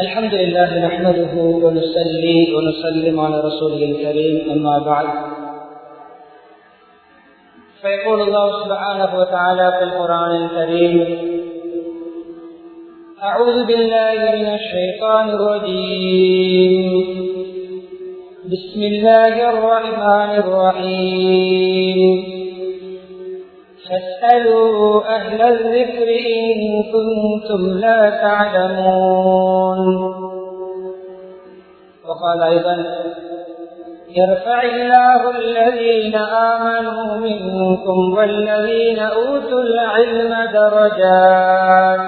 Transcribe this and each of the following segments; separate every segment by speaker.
Speaker 1: الحمد لله نحمده ونصلي ونسلم على رسوله الكريم أما بعد. فيقول الله سبحانه وتعالى في القرآن الكريم أعوذ بالله من الشيطان الرجيم. بسم الله الرحمن الرحيم. فاسألوا أهل الذكر إن كنتم لا تعلمون. وقال أيضا يرفع الله الذين آمنوا منكم والذين أوتوا العلم درجات.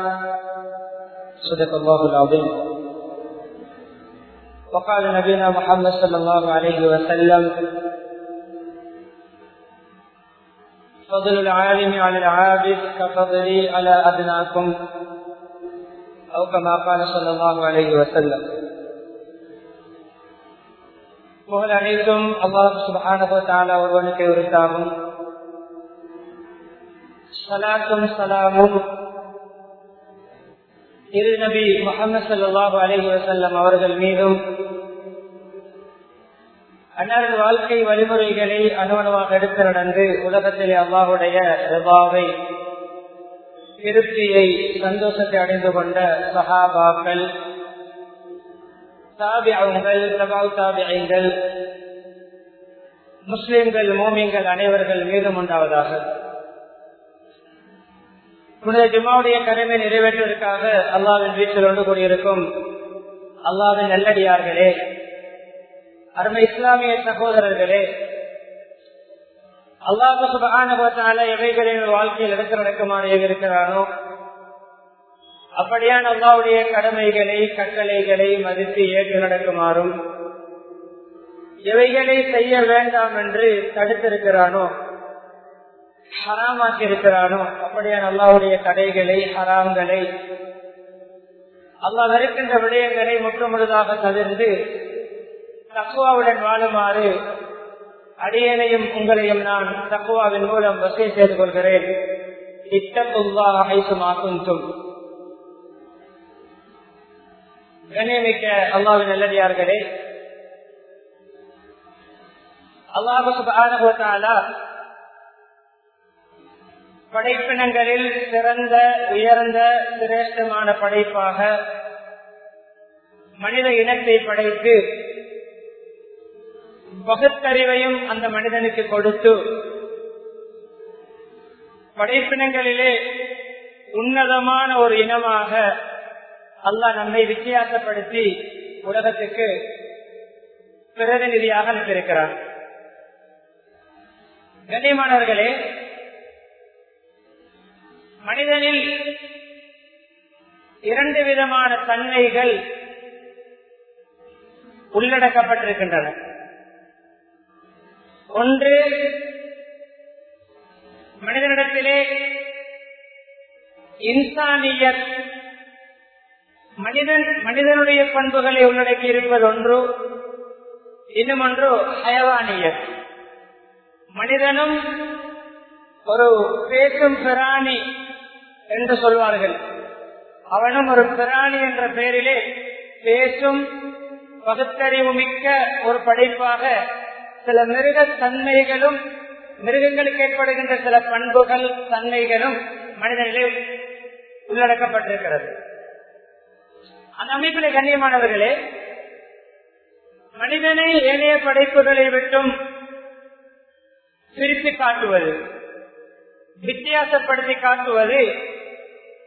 Speaker 1: صدق الله العظيم. وقال نبينا محمد صلى الله عليه وسلم فضل العالم على العابد كفضلي على أدناكم أو كما قال صلى الله عليه وسلم புகழ் அனைத்தும் அல்லாஹ் சுபஹானஹு ஒருவனுக்கு உரித்தாகும் சலாத்தும் சலாமும் திரு நபி முகமது சல்லாஹு அலஹி வசல்லம் அவர்கள் மீதும் அன்னாரது வாழ்க்கை வழிமுறைகளை அணுவணுவாக எடுத்து நடந்து உலகத்திலே அல்லாஹுடைய ரபாவை திருப்தியை சந்தோஷத்தை அடைந்து கொண்ட சஹாபாக்கள் தாபியங்கள் தபாவ் தாபியங்கள் முஸ்லிம்கள் மோமியங்கள் அனைவர்கள் மீதும் உண்டாவதாக. புனித ஜுமாவுடைய கடமை நிறைவேற்றுவதற்காக அல்லாவின் வீட்டில் ஒன்று கூடியிருக்கும். அல்லாவின் நல்லடியார்களே அருமை இஸ்லாமிய சகோதரர்களே அல்லாஹ் சுபான எவைகளின் வாழ்க்கையில் எடுத்து நடக்குமாறு இருக்கிறானோ அப்படியான அல்லாவுடைய கடமைகளை கட்டளைகளை மதித்து ஏற்று நடக்குமாறும் எவைகளை செய்ய வேண்டாம் என்று தடுத்திருக்கிறானோ ஹராமாக்கி இருக்கிறானோ அப்படியான அல்லாவுடைய தடைகளை ஹராம்களை அல்லாஹ் இருக்கின்ற விடயங்களை முற்றுமுழுதாக தவிர்த்து தக்குவாவுடன் வாழுமாறு அடியனையும் உங்களையும் நான் தக்குவாவின் மூலம் வசதி செய்து கொள்கிறேன். இத்தக்குவா ஐசுமாக்கும் கண்ணியமிக்க அல்லாவின் நல்லடியார்களே அல்லாஹு படைப்பினங்களில் சிறந்த உயர்ந்த சிரேஷ்டமான படைப்பாக மனித இனத்தை படைத்து பகுத்தறிவையும் அந்த மனிதனுக்கு கொடுத்து படைப்பினங்களிலே உன்னதமான ஒரு இனமாக அல்லாஹ் நம்மை வித்தியாசப்படுத்தி உலகத்துக்கு பிரதிநிதியாக அனுப்பியிருக்கிறார். கண்ணியமானவர்களே மனிதனில் இரண்டு விதமான தன்மைகள் உள்ளடக்கப்பட்டிருக்கின்றன. ஒன்று மனிதனிடத்திலே இன்சானிய மனிதன் மனிதனுடைய பண்புகளை உள்ளடக்கி இருப்பது ஒன்று இன்னும் ஒன்று ஹயவானிய மனிதனும் ஒரு பேசும் பிராணி என்று சொல்வார்கள். அவனும் ஒரு பிராணி என்ற பெயரிலே பேசும் பகுத்தறிவு மிக்க ஒரு படைப்பாக சில மிருக தன்மைகளும் மிருகங்களுக்கு ஏற்படுகின்ற சில பண்புகள் தன்மைகளும் மனிதனிலே உள்ளடக்கப்பட்டிருக்கிறது. அந்த அமைப்பிலே கண்ணியமானவர்களே மனிதனை ஏனைய படைப்புகளை விட்டும் பிரித்து காட்டுவது வித்தியாசப்படுத்தி காட்டுவது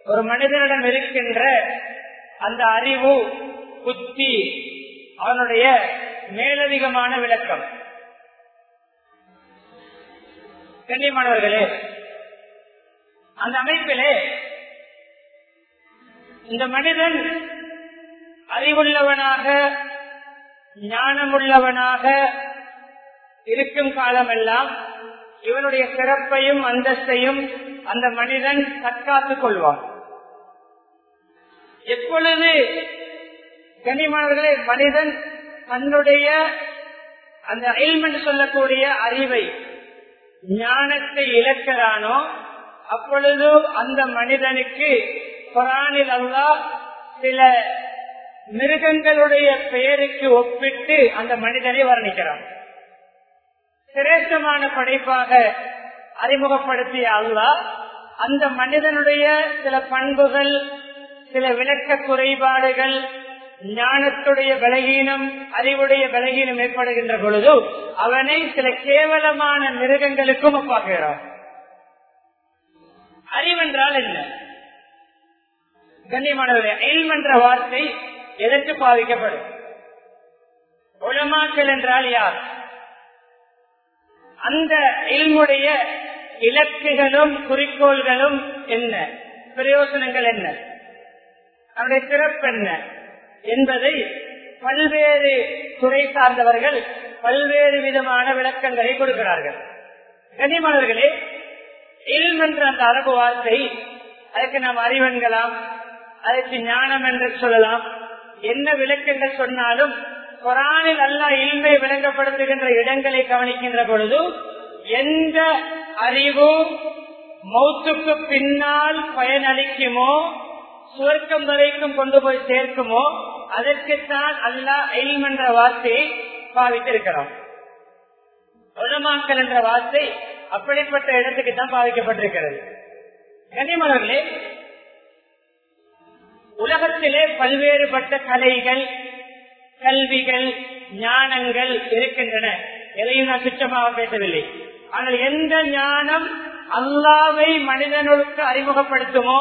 Speaker 1: ஒரு மனிதனிடம் இருக்கின்ற அந்த அறிவு புத்தி அவனுடைய மேலதிகமான விளக்கம். கண்ணியமானவர்களே அந்த அமைப்பிலே இந்த மனிதன் அறிவுள்ளவனாக ஞானமுள்ளவனாக இருக்கும் காலமெல்லாம் இவனுடைய சிறப்பையும் அந்தஸ்தையும் அந்த மனிதன் தற்காத்துக் கொள்வான். எப்பொழுது கனிமணர்களே மனிதன் தன்னுடைய அந்த என்று சொல்லக்கூடிய அறிவை ஞானத்தை இழக்கிறானோ அப்பொழுது அந்த மனிதனுக்கு குரானில் அல்லா சில மிருகங்களுடைய பெயருக்கு ஒப்பிட்டு அந்த மனிதனை வர்ணிக்கிறான். சிரேஷ்டமான படைப்பாக அறிமுகப்படுத்திய அல்லா அந்த மனிதனுடைய சில பண்புகள் சில விளக்க குறைபாடுகள் ஞானத்துடைய பலகீனம் அறிவுடைய பலகீனம் ஏற்படுகின்ற பொழுது அவனை சில கேவலமான மிருகங்களுக்கும் ஒப்பாக்குகிறான் அறிவென்றால் என்ன? கண்ணியமானவர்களே என்ற வார்த்தை எதற்கு பாதிக்கப்படும் உளமாக்கல் என்றால் யார்? அந்த இல்முடைய இலக்குகளும் குறிக்கோள்களும் என்ன? பிரயோசனங்கள் என்ன? அவருடைய சிறப்பு என்ன? என்பதை பல்வேறு துறை சார்ந்தவர்கள் பல்வேறு விதமான விளக்கங்களை கொடுக்கிறார்கள். கனிமலர்களே இல்ம் என்ற அந்த அரபு வார்த்தை அதற்கு நாம் அறிவென்கலாம் அதற்கு ஞானம் என்று சொல்லலாம். என்ன விளக்கங்கள் சொன்னாலும் குரானில் அல்லா இல்மை விளங்கப்படுத்துகின்ற இடங்களை கவனிக்கின்ற பொழுது எந்த அறிவு மௌத்துக்கு பின்னால் பயனளிக்குமோ சுவர்க்கம் வரைக்கும் கொண்டு போய் சேர்க்குமோ அதற்குத்தான் அல்லா எல்ம் என்ற வார்த்தையை பாவித்திருக்கிறோம். உலமாக்கல் என்ற வார்த்தை அப்படிப்பட்ட இடத்துக்கு தான் பாவிக்கப்பட்டிருக்கிறது. கனிமலர்களே உலகத்திலே பல்வேறுபட்ட கலைகள் கல்விகள் ஞானங்கள் இருக்கின்றன. எதையும் நான் சுற்றமாக பேசவில்லை. ஆனால் எந்த ஞானம் அல்லாவை மனிதனுக்கு அறிமுகப்படுத்துமோ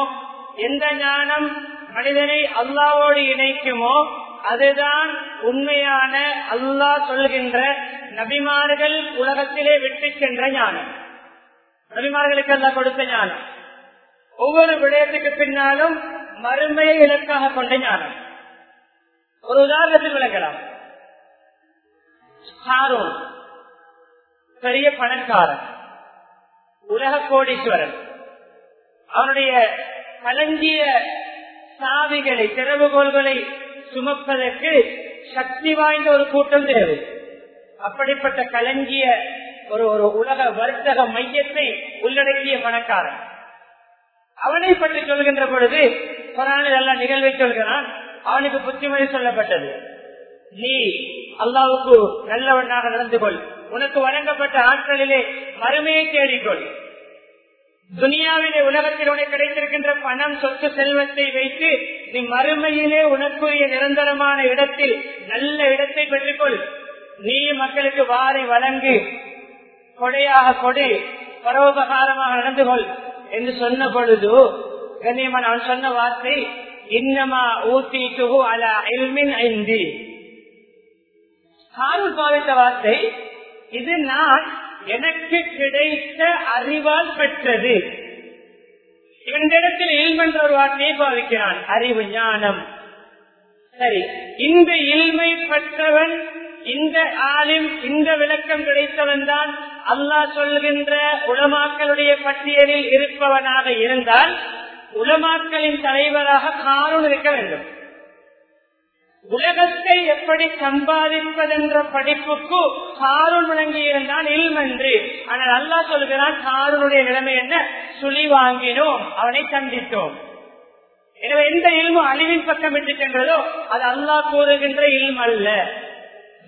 Speaker 1: எந்த ஞானம் மனிதனை அல்லாவோடு இணைக்குமோ அதுதான் உண்மையான அல்லாஹ் சொல்கின்ற நபிமார்கள் உலகத்திலே விட்டு சென்ற ஞானம். நபிமார்களுக்கு அல்ல கொடுத்த ஞானம். ஒவ்வொரு விடயத்துக்கு பின்னாலும் மறுமையை இலக்காக கொண்ட ஞானம். ஒரு உதாரணத்தில் விளக்கலாம் ஹாரூன் பெரிய பணக்காரன் உலக கோடீஸ்வரன். அவனுடைய கலங்கிய சாவிகளை திறவுகோள்களை சுமப்பதற்கு சக்தி வாய்ந்த ஒரு கூட்டம் தேவை. அப்படிப்பட்ட கலங்கிய ஒரு ஒரு உலக வர்த்தக மையத்தை உள்ளடக்கிய பணக்காரன். அவனை பற்றி சொல்கின்ற பொழுது குரானில் எல்லாம் நிகழ்வை சொல்கிறான் அவனுக்கு புத்திமதி சொல்லப்பட்டது. நீ அல்லாவுக்கு நல்லவனாக நடந்து கொள். உனக்கு வழங்கப்பட்ட ஆட்களிலே மறுமையை தேடிக்கொள். துனியாவிலே உலகத்தில் உனக்கு கிடைத்திருக்கின்ற பணம் சொத்து செல்வத்தை வைத்து நீ மறுமையிலே உனக்குரிய நிரந்தரமான இடத்தில் நல்ல இடத்தை பெற்றுக்கொள். நீ மக்களுக்கு வாரி வழங்கு. கொடையாக கொடு. பரோபகாரமாக நடந்து கொள் என்று சொன்ன பொழுது கண்ணியமான அவன் சொன்ன வார்த்தை இன்னமா ஊத்தி துகு அல எல்மின் ஐந்தி காரூர் பாவித்த வார்த்தை இது நான் எனக்கு கிடைத்த அறிவால் பெற்றது. இந்த இடத்தில் இல்மென்ற ஒரு வார்த்தையை பாவிக்கிறான். அறிவு ஞானம். சரி இந்த இல்மை பெற்றவன் இந்த ஆளும் இந்த விளக்கம் கிடைத்தவன் தான் அல்லாஹ் சொல்கின்ற உலமாக்களுடைய பட்டியலில் இருப்பவனாக இருந்தால் உலமாக்களின் தலைவராக காரூன் இருக்க வேண்டும். உலகத்தை எப்படி சம்பாதிப்பதென்ற படிப்புக்கு காரூன் விளங்கி இருந்தான் இல்மென்று. ஆனால் அல்லா சொல்கிறான் காரூனுடைய நிலைமை என்ன? சுழி வாங்கினோம் அவனை சந்தித்தோம். எனவே எந்த இல்மும் அழிவின் பக்கம் விட்டு சென்றதோ அது அல்லாஹ் கூறுகின்ற இல்ம் அல்ல.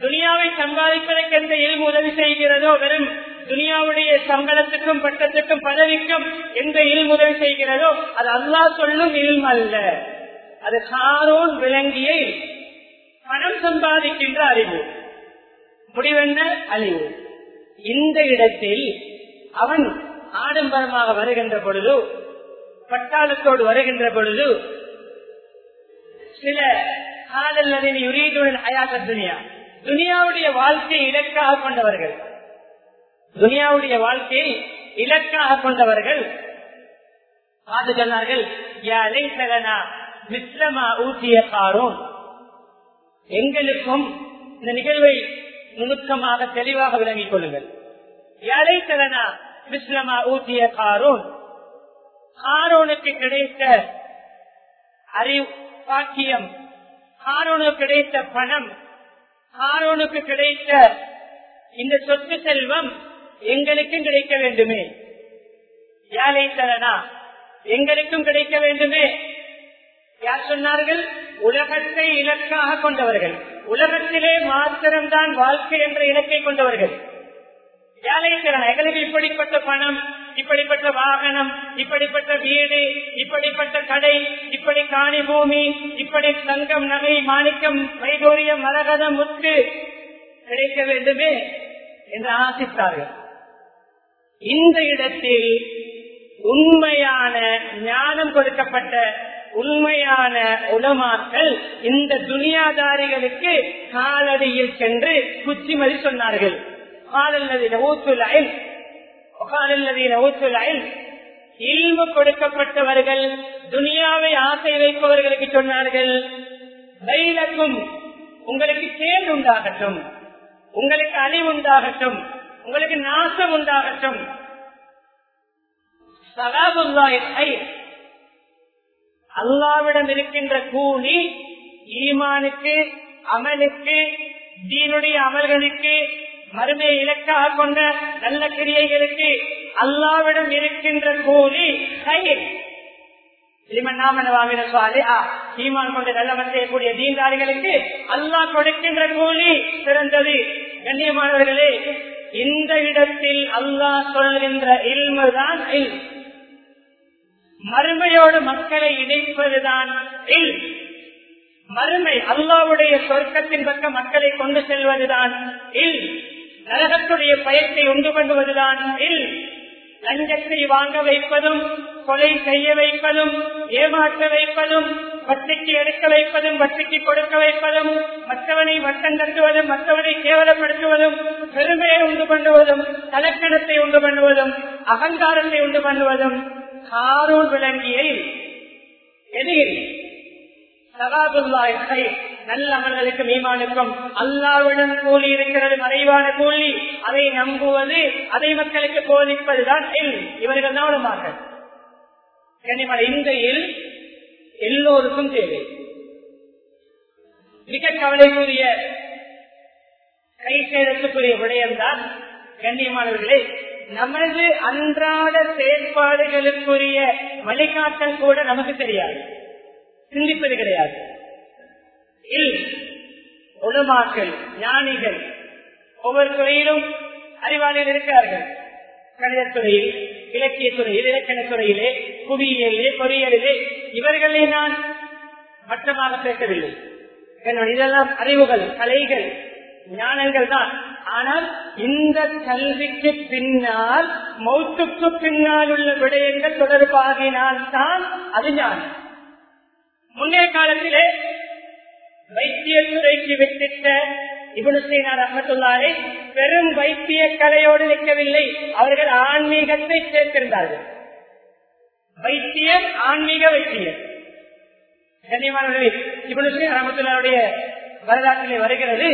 Speaker 1: துனியாவை சம்பாதிப்பதற்கு எந்த இல்மு உதவி செய்கிறதோ வெறும் துனியாவுடைய சம்பளத்துக்கும் பட்டத்துக்கும் பதவிக்கும் எந்த இல்மு உதவி செய்கிறதோ அது அல்லாஹ் சொல்லும் இல்ம் அல்ல அது காரோன் விளங்கிய பணம் சம்பாதிக்கின்ற அறிவு. முடிவென்ன? அழிவு. இந்த இடத்தில் அவன் ஆடம்பரமாக வருகின்ற பொழுது பட்டாளத்தோடு வருகின்ற பொழுது சில காதல் யுரீதுடன் அயாச துனியா துனியாவுடைய வாழ்க்கையை இலக்காக கொண்டவர்கள். துனியாவுடைய வாழ்க்கையை இலக்காக கொண்டவர்கள் பார்த்து சொன்னார்கள் மிஸ்லமா ஊசிய காரோன். எங்களுக்கும் இந்த நிகழ்வை நுணுக்கமாக தெளிவாக விளங்கிக் கொள்ளுங்கள். யாரை தரனா மிஸ்லமா ஊசிய காரோன் காரோனுக்கு கிடைத்த அறிவு பாக்கியம் காரோனுக்கு கிடைத்த பணம் காரோனுக்கு கிடைத்த இந்த சொத்து செல்வம் எங்களுக்கும் கிடைக்க வேண்டுமே. யாரை தரனா எங்களுக்கும் கிடைக்க வேண்டுமே. யார் சொன்னார்கள்? உலகத்தை இலக்காக கொண்டவர்கள். உலகத்திலே மாத்திரம்தான் வாழ்க்கை என்ற இலக்கை கொண்டவர்கள். ஏழைக்கிறான் எங்களுக்கு இப்படிப்பட்ட பணம் இப்படிப்பட்ட வாகனம் இப்படிப்பட்ட வீடு இப்படிப்பட்ட கடை இப்படி காணி பூமி இப்படி தங்கம் நகை மாணிக்கம் வைகோரிய மரகதம் முத்து கிடைக்க வேண்டுமே என்று ஆசித்தார்கள். இந்த இடத்தில் உண்மையான ஞானம் கொடுக்கப்பட்ட உண்மையான உலமாக்கள் இந்த துனியாதாரிகளுக்கு காலடியில் சென்று குச்சிமதி சொன்னார்கள். காலல்லதின ஊத்துலாயில் காலல்லதின ஊத்துலாயில் இல்மு கொடுக்கப்பட்டவர்கள் துனியாவை ஆசை வைப்பவர்களுக்கு சொன்னார்கள் உங்களுக்கு கேள் உண்டாகட்டும் உங்களுக்கு அழிவு உண்டாகட்டும் உங்களுக்கு நாசம் உண்டாகட்டும். அல்லாவிடம் இருக்கின்ற கூலி ஈமானுக்கு அமலுக்கு தீனுடைய அமல்களுக்கு மறுமை இலக்காக கொண்ட நல்ல கிரியைகளுக்கு அல்லாவிடம் இருக்கின்ற கூலி கயிர். கொண்ட நல்லவன் செய்யக்கூடிய தீண்டாளிகளுக்கு அல்லாஹ் கொடுக்கின்ற கூலி சிறந்தது. கண்ணியமானவர்களே இந்த இடத்தில் அல்லாஹ் சொல்கின்ற இல்முதான் இல் மறுமையோடு மக்களை இணைப்பதுதான் இல். மறுமை அல்லாவுடைய சொர்க்கத்தின் பக்கம் மக்களை கொண்டு செல்வதுதான் இல். நரகத்துடைய பயத்தை உண்டு பண்ணுவதுதான் இல். லஞ்சத்தை வாங்க வைப்பதும் கொலை செய்ய வைப்பதும் ஏமாற்ற வைப்பதும் வட்டிக்கு எடுக்க வைப்பதும் வட்டிக்கு கொடுக்க வைப்பதும் மற்றவனை வட்டம் தட்டுவதும் மற்றவனை கேவலப்படுத்துவதும் பெருமையை உண்டு பண்ணுவதும் தலக்கணத்தை உண்டு பண்ணுவதும் அகங்காரத்தை உண்டு பண்ணுவதும் காரூர் விளங்கிய எதிரி நல்ல அமல்களுக்கு மீமானுக்கும் அல்லாவிடம் கூலி இருக்கிறது மறைவான கூலி. அதை நம்புவது அதை மக்களுக்கு போதிப்பதுதான் எல் இவர்கள் தான் உடமார்கள் இந்த எல் எல்லோருக்கும் தேவை. மிக கவலைக்குரிய கை சேதத்துக்குரிய விடயம்தான் கண்ணியமானவர்களே நமது அன்றாட செயற்பாடுகளுக்குரிய வழிகாட்டல் கூட நமக்கு தெரியாது. சிந்திப்பது கிடையாது. உடமாக்கள் ஞானிகள் ஒவ்வொரு துறையிலும் அறிவாளிகள் இருக்கிறார்கள். கணிதத்துறையில் இலக்கிய துறையில் இலக்கண புவியியலிலே பொறியியலிலே இவர்களை நான் மட்டமாக சேர்க்கவில்லை. இதெல்லாம் அறிவுகள் கலைகள். ஞானங்கள் தான். ஆனால் இந்த கல்விக்கு பின்னால் மௌத்துக்கு பின்னால் உள்ள விடயங்கள் தொடர்பாகினால்தான் அது ஞானம். முன்னைய காலத்திலே வைத்தியத்துறைக்கு வித்திட்ட இவனுசைனார் அகமத்துள்ளாரை பெரும் வைத்திய கலையோடு நிற்கவில்லை. அவர்கள் ஆன்மீகத்தை சேர்த்திருந்தார்கள். வைத்தியம் ஆன்மீக வைத்தியம் கண்ணியமானவர்களே இவனுசை அகமத்துள்ளாருடைய வரலாற்றிலே வருகிறது.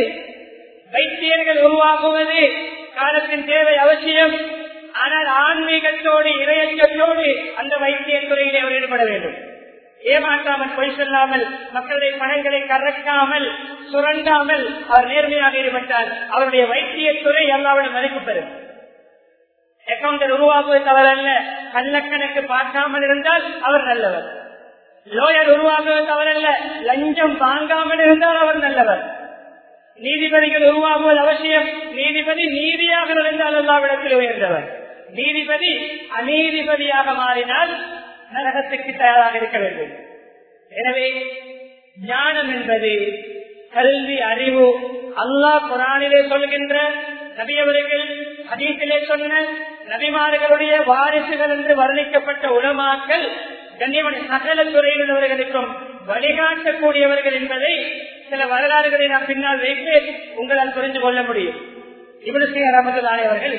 Speaker 1: வைத்தியர்கள் உருவாக்குவது காலத்தின் தேவை அவசியம். ஆனால் ஆன்மீகத்தோடு இரையச்சத்தோடு அந்த வைத்திய துறையிலே அவர் ஈடுபட வேண்டும். ஏமாற்றாமல் பொய் சொல்லாமல் மக்களுடைய பணங்களை கறக்காமல் சுரண்டாமல் அவர் நேர்மையாக ஈடுபட்டார். அவருடைய வைத்திய துறை எல்லாவிடம் மதிப்பு பெறும் அக்கௌண்டர் உருவாக்குவது தவறல்ல. கள்ளக்கணக்கு பார்க்காமல் இருந்தால் அவர் நல்லவர். லோயர் உருவாக்குவது தவறல்ல. லஞ்சம் வாங்காமல் இருந்தால் அவர் நல்லவர். நீதிபதிகள் உருவாகுவது அவசியம். நீதிபதி நீதியாக இருந்தால் எல்லாவிடத்தில் உயர்ந்தவர். நீதிபதி அநீதிபதியாக மாறினால் நரகத்துக்கு தயாராக இருக்க வேண்டும். எனவே ஞானம் என்பது கல்வி அறிவு அல்லாஹ் குரானிலே சொல்கின்ற நபியவர்கள் அதீசிலே சொன்ன நபிமார்களுடைய வாரிசுகள் என்று வர்ணிக்கப்பட்ட உலமாக்கள் கண்ணியமணி சகல துறையினவர்களுக்கும் வழிகாட்டக்கூடியவர்கள் என்பதை சில வரலாறுகளை நான் பின்னால் வைத்து உங்களால் புரிந்து கொள்ள முடியும். இவனுக்கு ரமதலானே அவர்கள்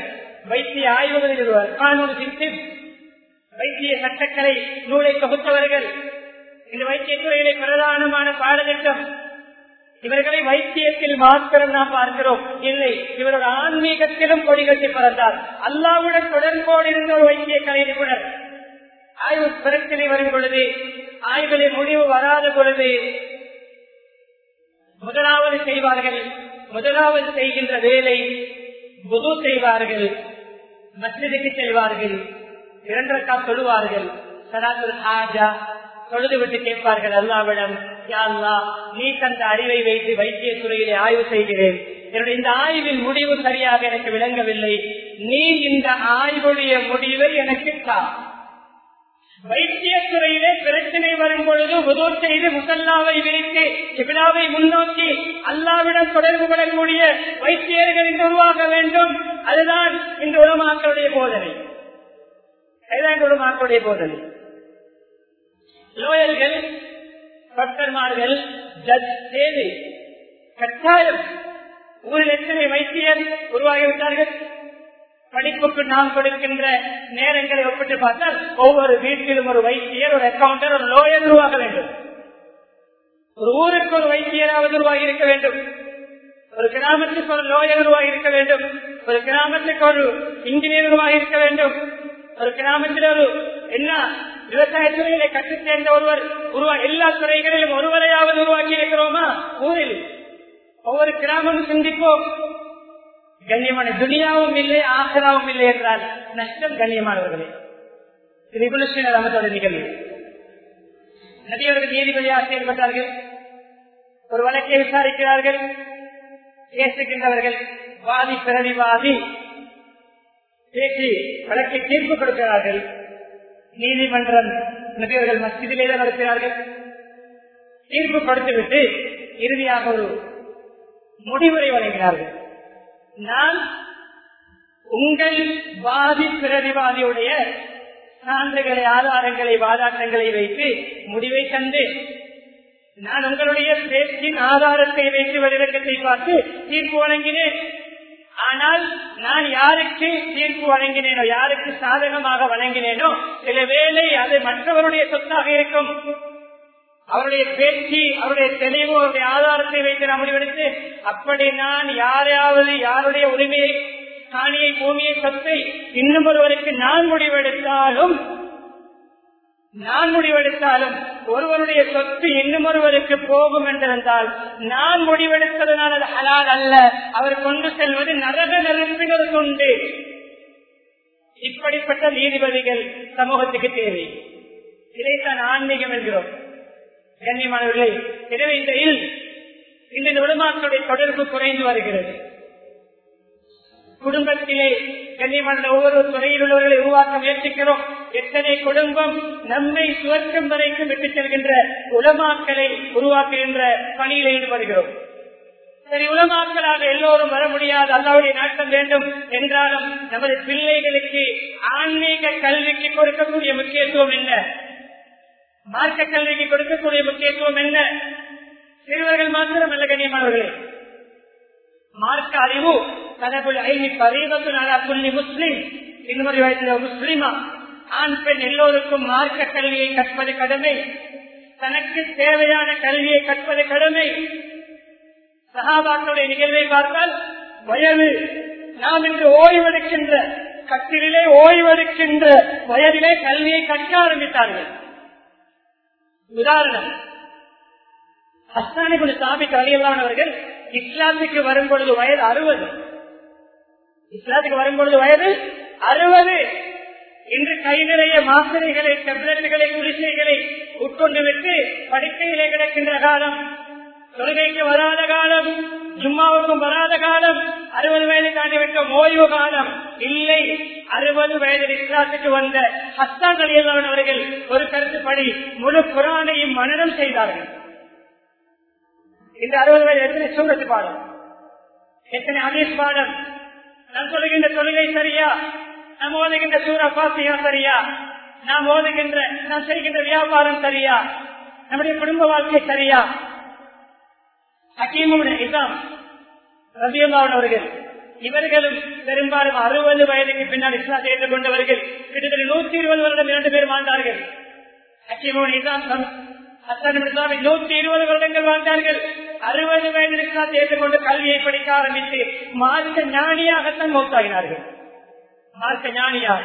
Speaker 1: வைத்திய ஆய்வுகளில் இருவர் காணொலி சித்தி வைத்திய சட்டக்கலை நூலை தொகுத்தவர்கள் இந்த வைத்திய துறையிலே பிரதானமான பாடத்திட்டம் இவர்களை வைத்தியத்தில் மாத்திரம் நாம் பார்க்கிறோம். இல்லை இவரோட ஆன்மீகத்திலும் கொடிகட்டி பறந்தார். அல்லாவுடன் தொடர்போடு இருந்த ஒரு வைத்திய கலை நிபுணர். ஆய்வு பிரச்சனை வரும் பொழுது ஆய்வுகளின் முடிவு வராத பொழுது முதலாவது செய்வார்கள். முதலாவது செய்கின்ற வேலை புது செய்வார்கள். மசிதிக்கு செல்வார்கள். இரண்டக்கா சொல்லுவார்கள் சராசரி ஹாஜா தொழுது விட்டு கேட்பார்கள் அல்லாவிடம் யாழ்லா நீ தந்த அறிவை வைத்து வைத்திய துறையிலே ஆய்வு செய்கிறேன். என்னுடைய இந்த ஆய்வின் முடிவு சரியாக எனக்கு விளங்கவில்லை. நீ இந்த ஆய்வுடைய முடிவை எனக்கு தா. வைத்தியத்துறையிலே பிரச்சனை வரும் பொழுது உதவு செய்து முசல்லாவை விரித்து சிபிலாவை முன்னோக்கி அல்லாவிடம் தொடர்பு கொள்ளக்கூடிய வைத்தியர்கள் இன்று உருவாக வேண்டும். அதுதான் இந்த உலமாக்களுடைய போதனை. அதுதான் உலமாக்களுடைய போதனை. லோயர்கள் டாக்டர்மார்கள் ஜட்ஜ் தேவை கட்டாயம். ஊரில் எத்தனை வைத்தியர் உருவாகிவிட்டார்கள்? படிப்புக்கு நாம் கொடுக்கின்ற நேரங்களை ஒப்பிட்டு பார்த்தால் ஒவ்வொரு வீட்டிலும் ஒரு வைத்தியர் ஒரு அக்கௌண்டர் ஒரு லோயர் உருவாக வேண்டும். ஒரு ஊருக்கு ஒரு வைத்தியராவது உருவாகி இருக்க வேண்டும். ஒரு கிராமத்துக்கு ஒரு லோயர் உருவாகி இருக்க வேண்டும். ஒரு கிராமத்துக்கு ஒரு இன்ஜினியர் உருவாகி இருக்க வேண்டும். ஒரு கிராமத்தில் ஒரு என்ன விவசாய துறையில கற்று சேர்ந்த ஒருவர் உருவா எல்லா துறைகளிலும் ஒருவரையாவது உருவாக்கி இருக்கிறோமா ஊரில். ஒவ்வொரு கிராமமும் சிந்திப்போம். கண்ணியமான துனியாவும் இல்லை ஆசராவும் இல்லை என்றால் நஷ்டம் கண்ணியமானவர்களே. இது இவளுஷனர் அமைச்சோட நிகழ்வு. நதியவர்கள் நீதிபதியாக செயல்பட்டார்கள். ஒரு வழக்கை விசாரிக்கிறார்கள். பேசுகின்றவர்கள் வாதி பிரதிவாதி பேசி வழக்கை தீர்ப்பு கொடுக்கிறார்கள். நீதிமன்றம் நபியவர்கள் மஸ்ஜிதிலே தான் நடக்கிறார்கள் தீர்ப்பு கொடுத்துவிட்டு இறுதியாக ஒரு முடிவுரை வழங்கினார்கள். நான் உங்கள் வாதி பிரதிவாதியுடைய சான்றுகளை ஆதாரங்களை வாதாட்டங்களை வைத்து முடிவை தந்து நான் உங்களுடைய பேச்சின் ஆதாரத்தை வைத்து வெளிநடக்கத்தை பார்த்து தீர்ப்பு வழங்கினேன். ஆனால் நான் யாருக்கு தீர்ப்பு வழங்கினேனோ யாருக்கு சாதகமாக வழங்கினேனோ சில வேளை அது மற்றவருடைய சொத்தாக இருக்கும். அவருடைய பேச்சு அவருடைய தெளிவு அவருடைய ஆதாரத்தை வைத்து நான் முடிவெடுத்து அப்படி நான் யாரையாவது யாருடைய உரிமையை காணியை பூமியை சொத்தை இன்னும் ஒருவருக்கு நான் முடிவெடுத்தாலும் நான் முடிவெடுத்தாலும் ஒருவருடைய சொத்து இன்னும் ஒருவருக்கு போகும் என்றிருந்தால் நான் முடிவெடுத்ததனால் அது ஹலால் அல்ல. அவர் கொண்டு செல்வது நரக நெருப்பினர் கொண்டு இப்படிப்பட்ட நீதிபதிகள் சமூகத்துக்கு தேவை. இதைத்தான் ஆன்மீகம் என்கிறோம். கண்ணியமானவர்களே எனவே இந்த இல் இந்த உலமாக்களுடைய தொடர்பு குறைந்து வருகிறது. குடும்பத்திலே கண்ணியமான ஒவ்வொரு துறையில் உள்ளவர்களை உருவாக்க முயற்சிக்கிறோம். எத்தனை குடும்பம் நம்மை சுவர்க்கம் வரைக்கும் விட்டுச் செல்கின்ற உலமாக்களை உருவாக்குகின்ற பணியில் ஈடுபடுகிறோம். சரி உலமாக்களாக எல்லோரும் வர முடியாது. அல்லாவுடைய நாட்டம் வேண்டும். என்றாலும் நமது பிள்ளைகளுக்கு ஆன்மீக கல்விக்கு கொடுக்கக்கூடிய முக்கியத்துவம் என்ன? மார்க்க கல்விக்கு கொடுக்கக்கூடிய முக்கியத்துவம் என்ன? சிறுவர்கள் மாத்திரம் அல்ல கண்ணியமானவர்களே மார்க்க அறிவு தனக்குள் ஐநி பரீபத்து புள்ளி முஸ்லிம். இன்னொரு வயசுல முஸ்லிமா? ஆண் பெண் எல்லோருக்கும் மார்க்க கல்வியை கற்பது கடமை. தனக்கு தேவையான கல்வியை கற்பது கடமை. சகாபாக்களுடைய நிகழ்வை பார்த்தால் வயது நாம் இன்று ஓய்வெடுக்கின்ற கட்டிலே ஓய்வெடுக்கின்ற வயதிலே கல்வியை கற்க ஆரம்பித்தார்கள். உதாரணம். அஸ்தானிபுல் சாபிக் அழியலானவர்கள் இஸ்லாத்துக்கு வரும் பொழுது வயது அறுபது. இஸ்லாத்துக்கு வரும் பொழுது வயது அறுபது. இன்று கை நிறைய மாத்திரைகளை டெப்லெட்டுகளை குடிசைகளை உட்கொண்டு விட்டு படுக்கையிலே கிடக்கின்ற காலம் தொழுகைக்கு வராத காலம் ஜும்மாவுக்கும் வராத காலம் அறுபது வயது தாண்டி ஓய்வு காலம் இல்லை. அறுபது வயது இஸ்லாத்துக்கு வந்த ஹஸ்தான் அலியல்லான் அவர்கள் ஒரு கருத்துப்படி முழு குரானையும் மனநம் செய்தார்கள். இந்த அறுபது வயது எத்தனை சூரத்து பாடம்? எத்தனை அதீஸ் பாடம்? நான் சொல்லுகின்ற தொழுகை சரியா? நாம் ஓதுகின்ற சூரா பாசியா சரியா? நாம் ஓதுகின்ற நாம் செய்கின்ற வியாபாரம் சரியா? நம்முடைய குடும்ப வாழ்க்கை சரியா? ஹக்கீமுடைய இசாம் ரபியுல்லாவின் அவர்கள் இவர்களும் பெரும்பாலும் அறுபது வயதுக்கு பின்னால் இஸ்லாத்தை ஏற்றுக்கொண்டவர்கள் கிட்டத்தட்ட நூத்தி இருபது வருடம் இரண்டு பேர் வாழ்ந்தார்கள். நூத்தி இருபது வருடங்கள் வாழ்ந்தார்கள். அறுபது வயதில் இஸ்லாத்தை ஏற்றுக்கொண்டு கல்வியை படிக்க ஆரம்பித்து மார்க்க ஞானியாகத்தான் மௌத்தாகினார்கள் மார்க்க ஞானியாக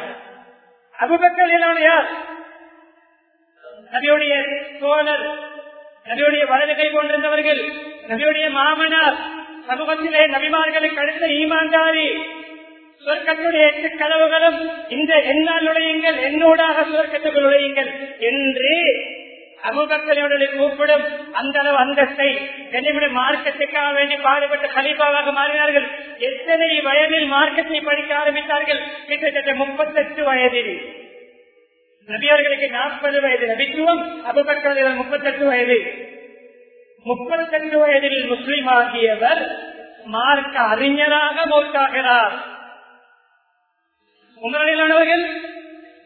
Speaker 1: அபுபக்கல் யார்? நபியுடைய தோழர் நபியுடைய வலது கை கொண்டிருந்தவர்கள் நபியுடைய மாமனார் சமூகத்திலே நபிமார்களுக்கு அடுத்த ஈமான்தாரி சுவர்க்கத்துடைய எட்டு கதவுகளும் இந்த என்னால் நுழையுங்கள் என்னோடாக சுவர்க்கத்துக்கு நுழையுங்கள் என்று அபுபக்கரோடு கூப்பிடும் அந்த அளவு அந்தஸ்தை கண்ணிமிட மார்க்கத்துக்காக வேண்டி பாடுபட்ட கலிபாவாக மாறினார்கள். எத்தனை வயதில் மார்க்கத்தை படிக்க ஆரம்பித்தார்கள்? கிட்டத்தட்ட முப்பத்தெட்டு வயதில். நபியர்களுக்கு நாற்பது வயது. நபித்துவம் அபுபக்கர் முப்பத்தெட்டு வயது. முப்பத்தஞ்சு வயதில் முஸ்லிம் ஆகியவர் மார்க்க அறிஞராக மௌத்தாகிறார் உங்களிலானவர்கள்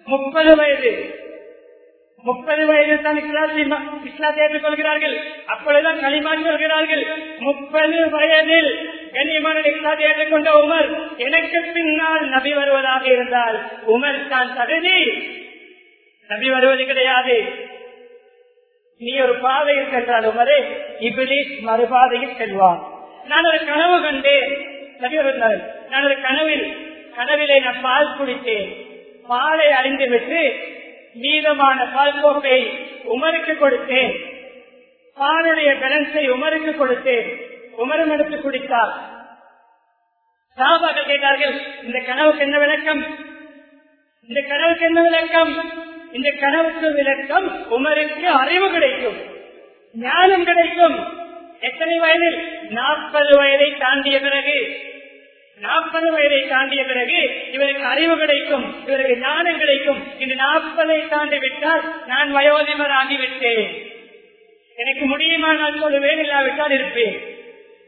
Speaker 1: முப்பது வயது முப்பது வயதில் தான் இஸ்லாத்தை ஏற்றுக்கொள்கிறார்கள். அப்பொழுதுதான் களிமான் சொல்கிறார்கள் முப்பது வயதில் கண்ணியமான இஸ்லாத்தை ஏற்றுக்கொண்ட உமர் எனக்கு பின்னால் நபி வருவதாக இருந்தால் உமர் தான் தகுதி. நபி வருவது கிடையாது. நீ ஒரு பாதையில் சென்றால் உமரே இபிலிஸ் மறுபாதையில் செல்வான். நான் ஒரு கனவு கண்டேன். நான் ஒரு கனவில் கனவிலே நான் பால் குடித்தேன். பாலை அறிந்து விட்டு மீதமான பால் கோப்பை உமருக்கு கொடுத்தேன். பாலுடைய பேலன்ஸை உமருக்கு கொடுத்தேன். உமரும் எடுத்து குடித்தார். சாபாக்கள் கேட்டார்கள் இந்த கனவுக்கு என்ன விளக்கம்? இந்த கனவுக்கு என்ன விளக்கம்? இந்த கனவுக்கு விளக்கம் உமருக்கு அறிவு கிடைக்கும் ஞானம் கிடைக்கும். எத்தனை வயதில்? நாற்பது வயதை தாண்டிய பிறகு நாற்பது வயதை தாண்டிய பிறகு இவருக்கு அறிவு கிடைக்கும் இவருக்கு ஞானம் கிடைக்கும். இந்த நாற்பதை தாண்டி விட்டால் நான் வயோதிபர் ஆகிவிட்டேன் எனக்கு முடியுமா நான் சொல்லுவேன் இல்லாவிட்டால் இருப்பேன்.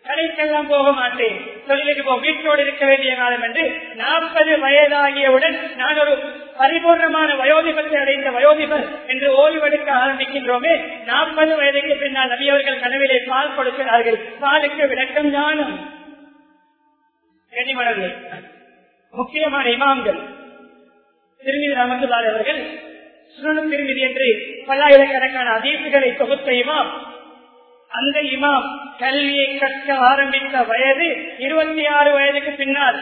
Speaker 1: கடைக்கெல்லாம் போக மாட்டேன். தொழிலுக்கு போ வீட்டோடு இருக்க வேண்டிய காலம் என்று நாற்பது வயதாகியவுடன் நான் ஒரு பரிபூர்ணமான வயோதிபத்தை அடைந்த வயோதிபர் என்று ஓய்வெடுக்க ஆரம்பிக்கின்றோமே நாற்பது வயதுக்கு பின்னால் நபியவர்கள் கனவிலே பால் கொடுக்கிறார்கள். பாலுக்கு விளக்கம் ஞானம் கனிமணர்கள் முக்கியமான இமாம்கள் திருமதி ரமத்துலால் அவர்கள் சுரணம் திருமதி என்று பல்லாயிரக்கணக்கான அதீசுகளை தொகுத்த இமாம் அந்த இமாம் கல்வியை கற்க ஆரம்பித்த வயது இருபத்தி ஆறு வயதுக்கு பின்னால்.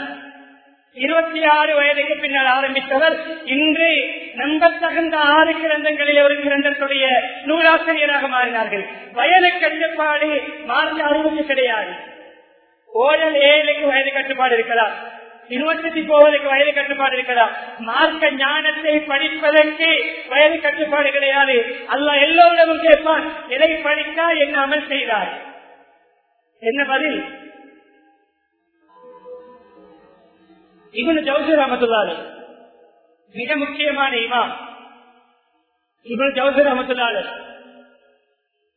Speaker 1: இருபத்தி ஆறு வயதுக்கு பின்னால் ஆரம்பித்தவர் இன்று நம்பத்தகுந்த ஆறு கிரந்தங்களில் ஒரு கிரந்தத்துடைய நூலாசிரியராக மாறினார்கள். வயது கட்டுப்பாடு மார்க்க அறிவுக்கு கிடையாது. ஓரல் ஏழுக்கு வயது கட்டுப்பாடு இருக்கலாம். இருபத்தி போவதற்கு வயது கட்டுப்பாடு இருக்கலாம் மார்க்க ஞானத்தை படிப்பதற்கு வயது கட்டுப்பாடு கிடையாது. அல்ல எல்லோரிடமும் கேட்பான் எதை படித்தா என்ன அமல் செய்தார் என்ன பதில்? இவனு ஜவுசர் அமத்துள்ளாரு மிக முக்கியமான இமாம். இவனு ஜவுசர் அமத்துள்ளாரு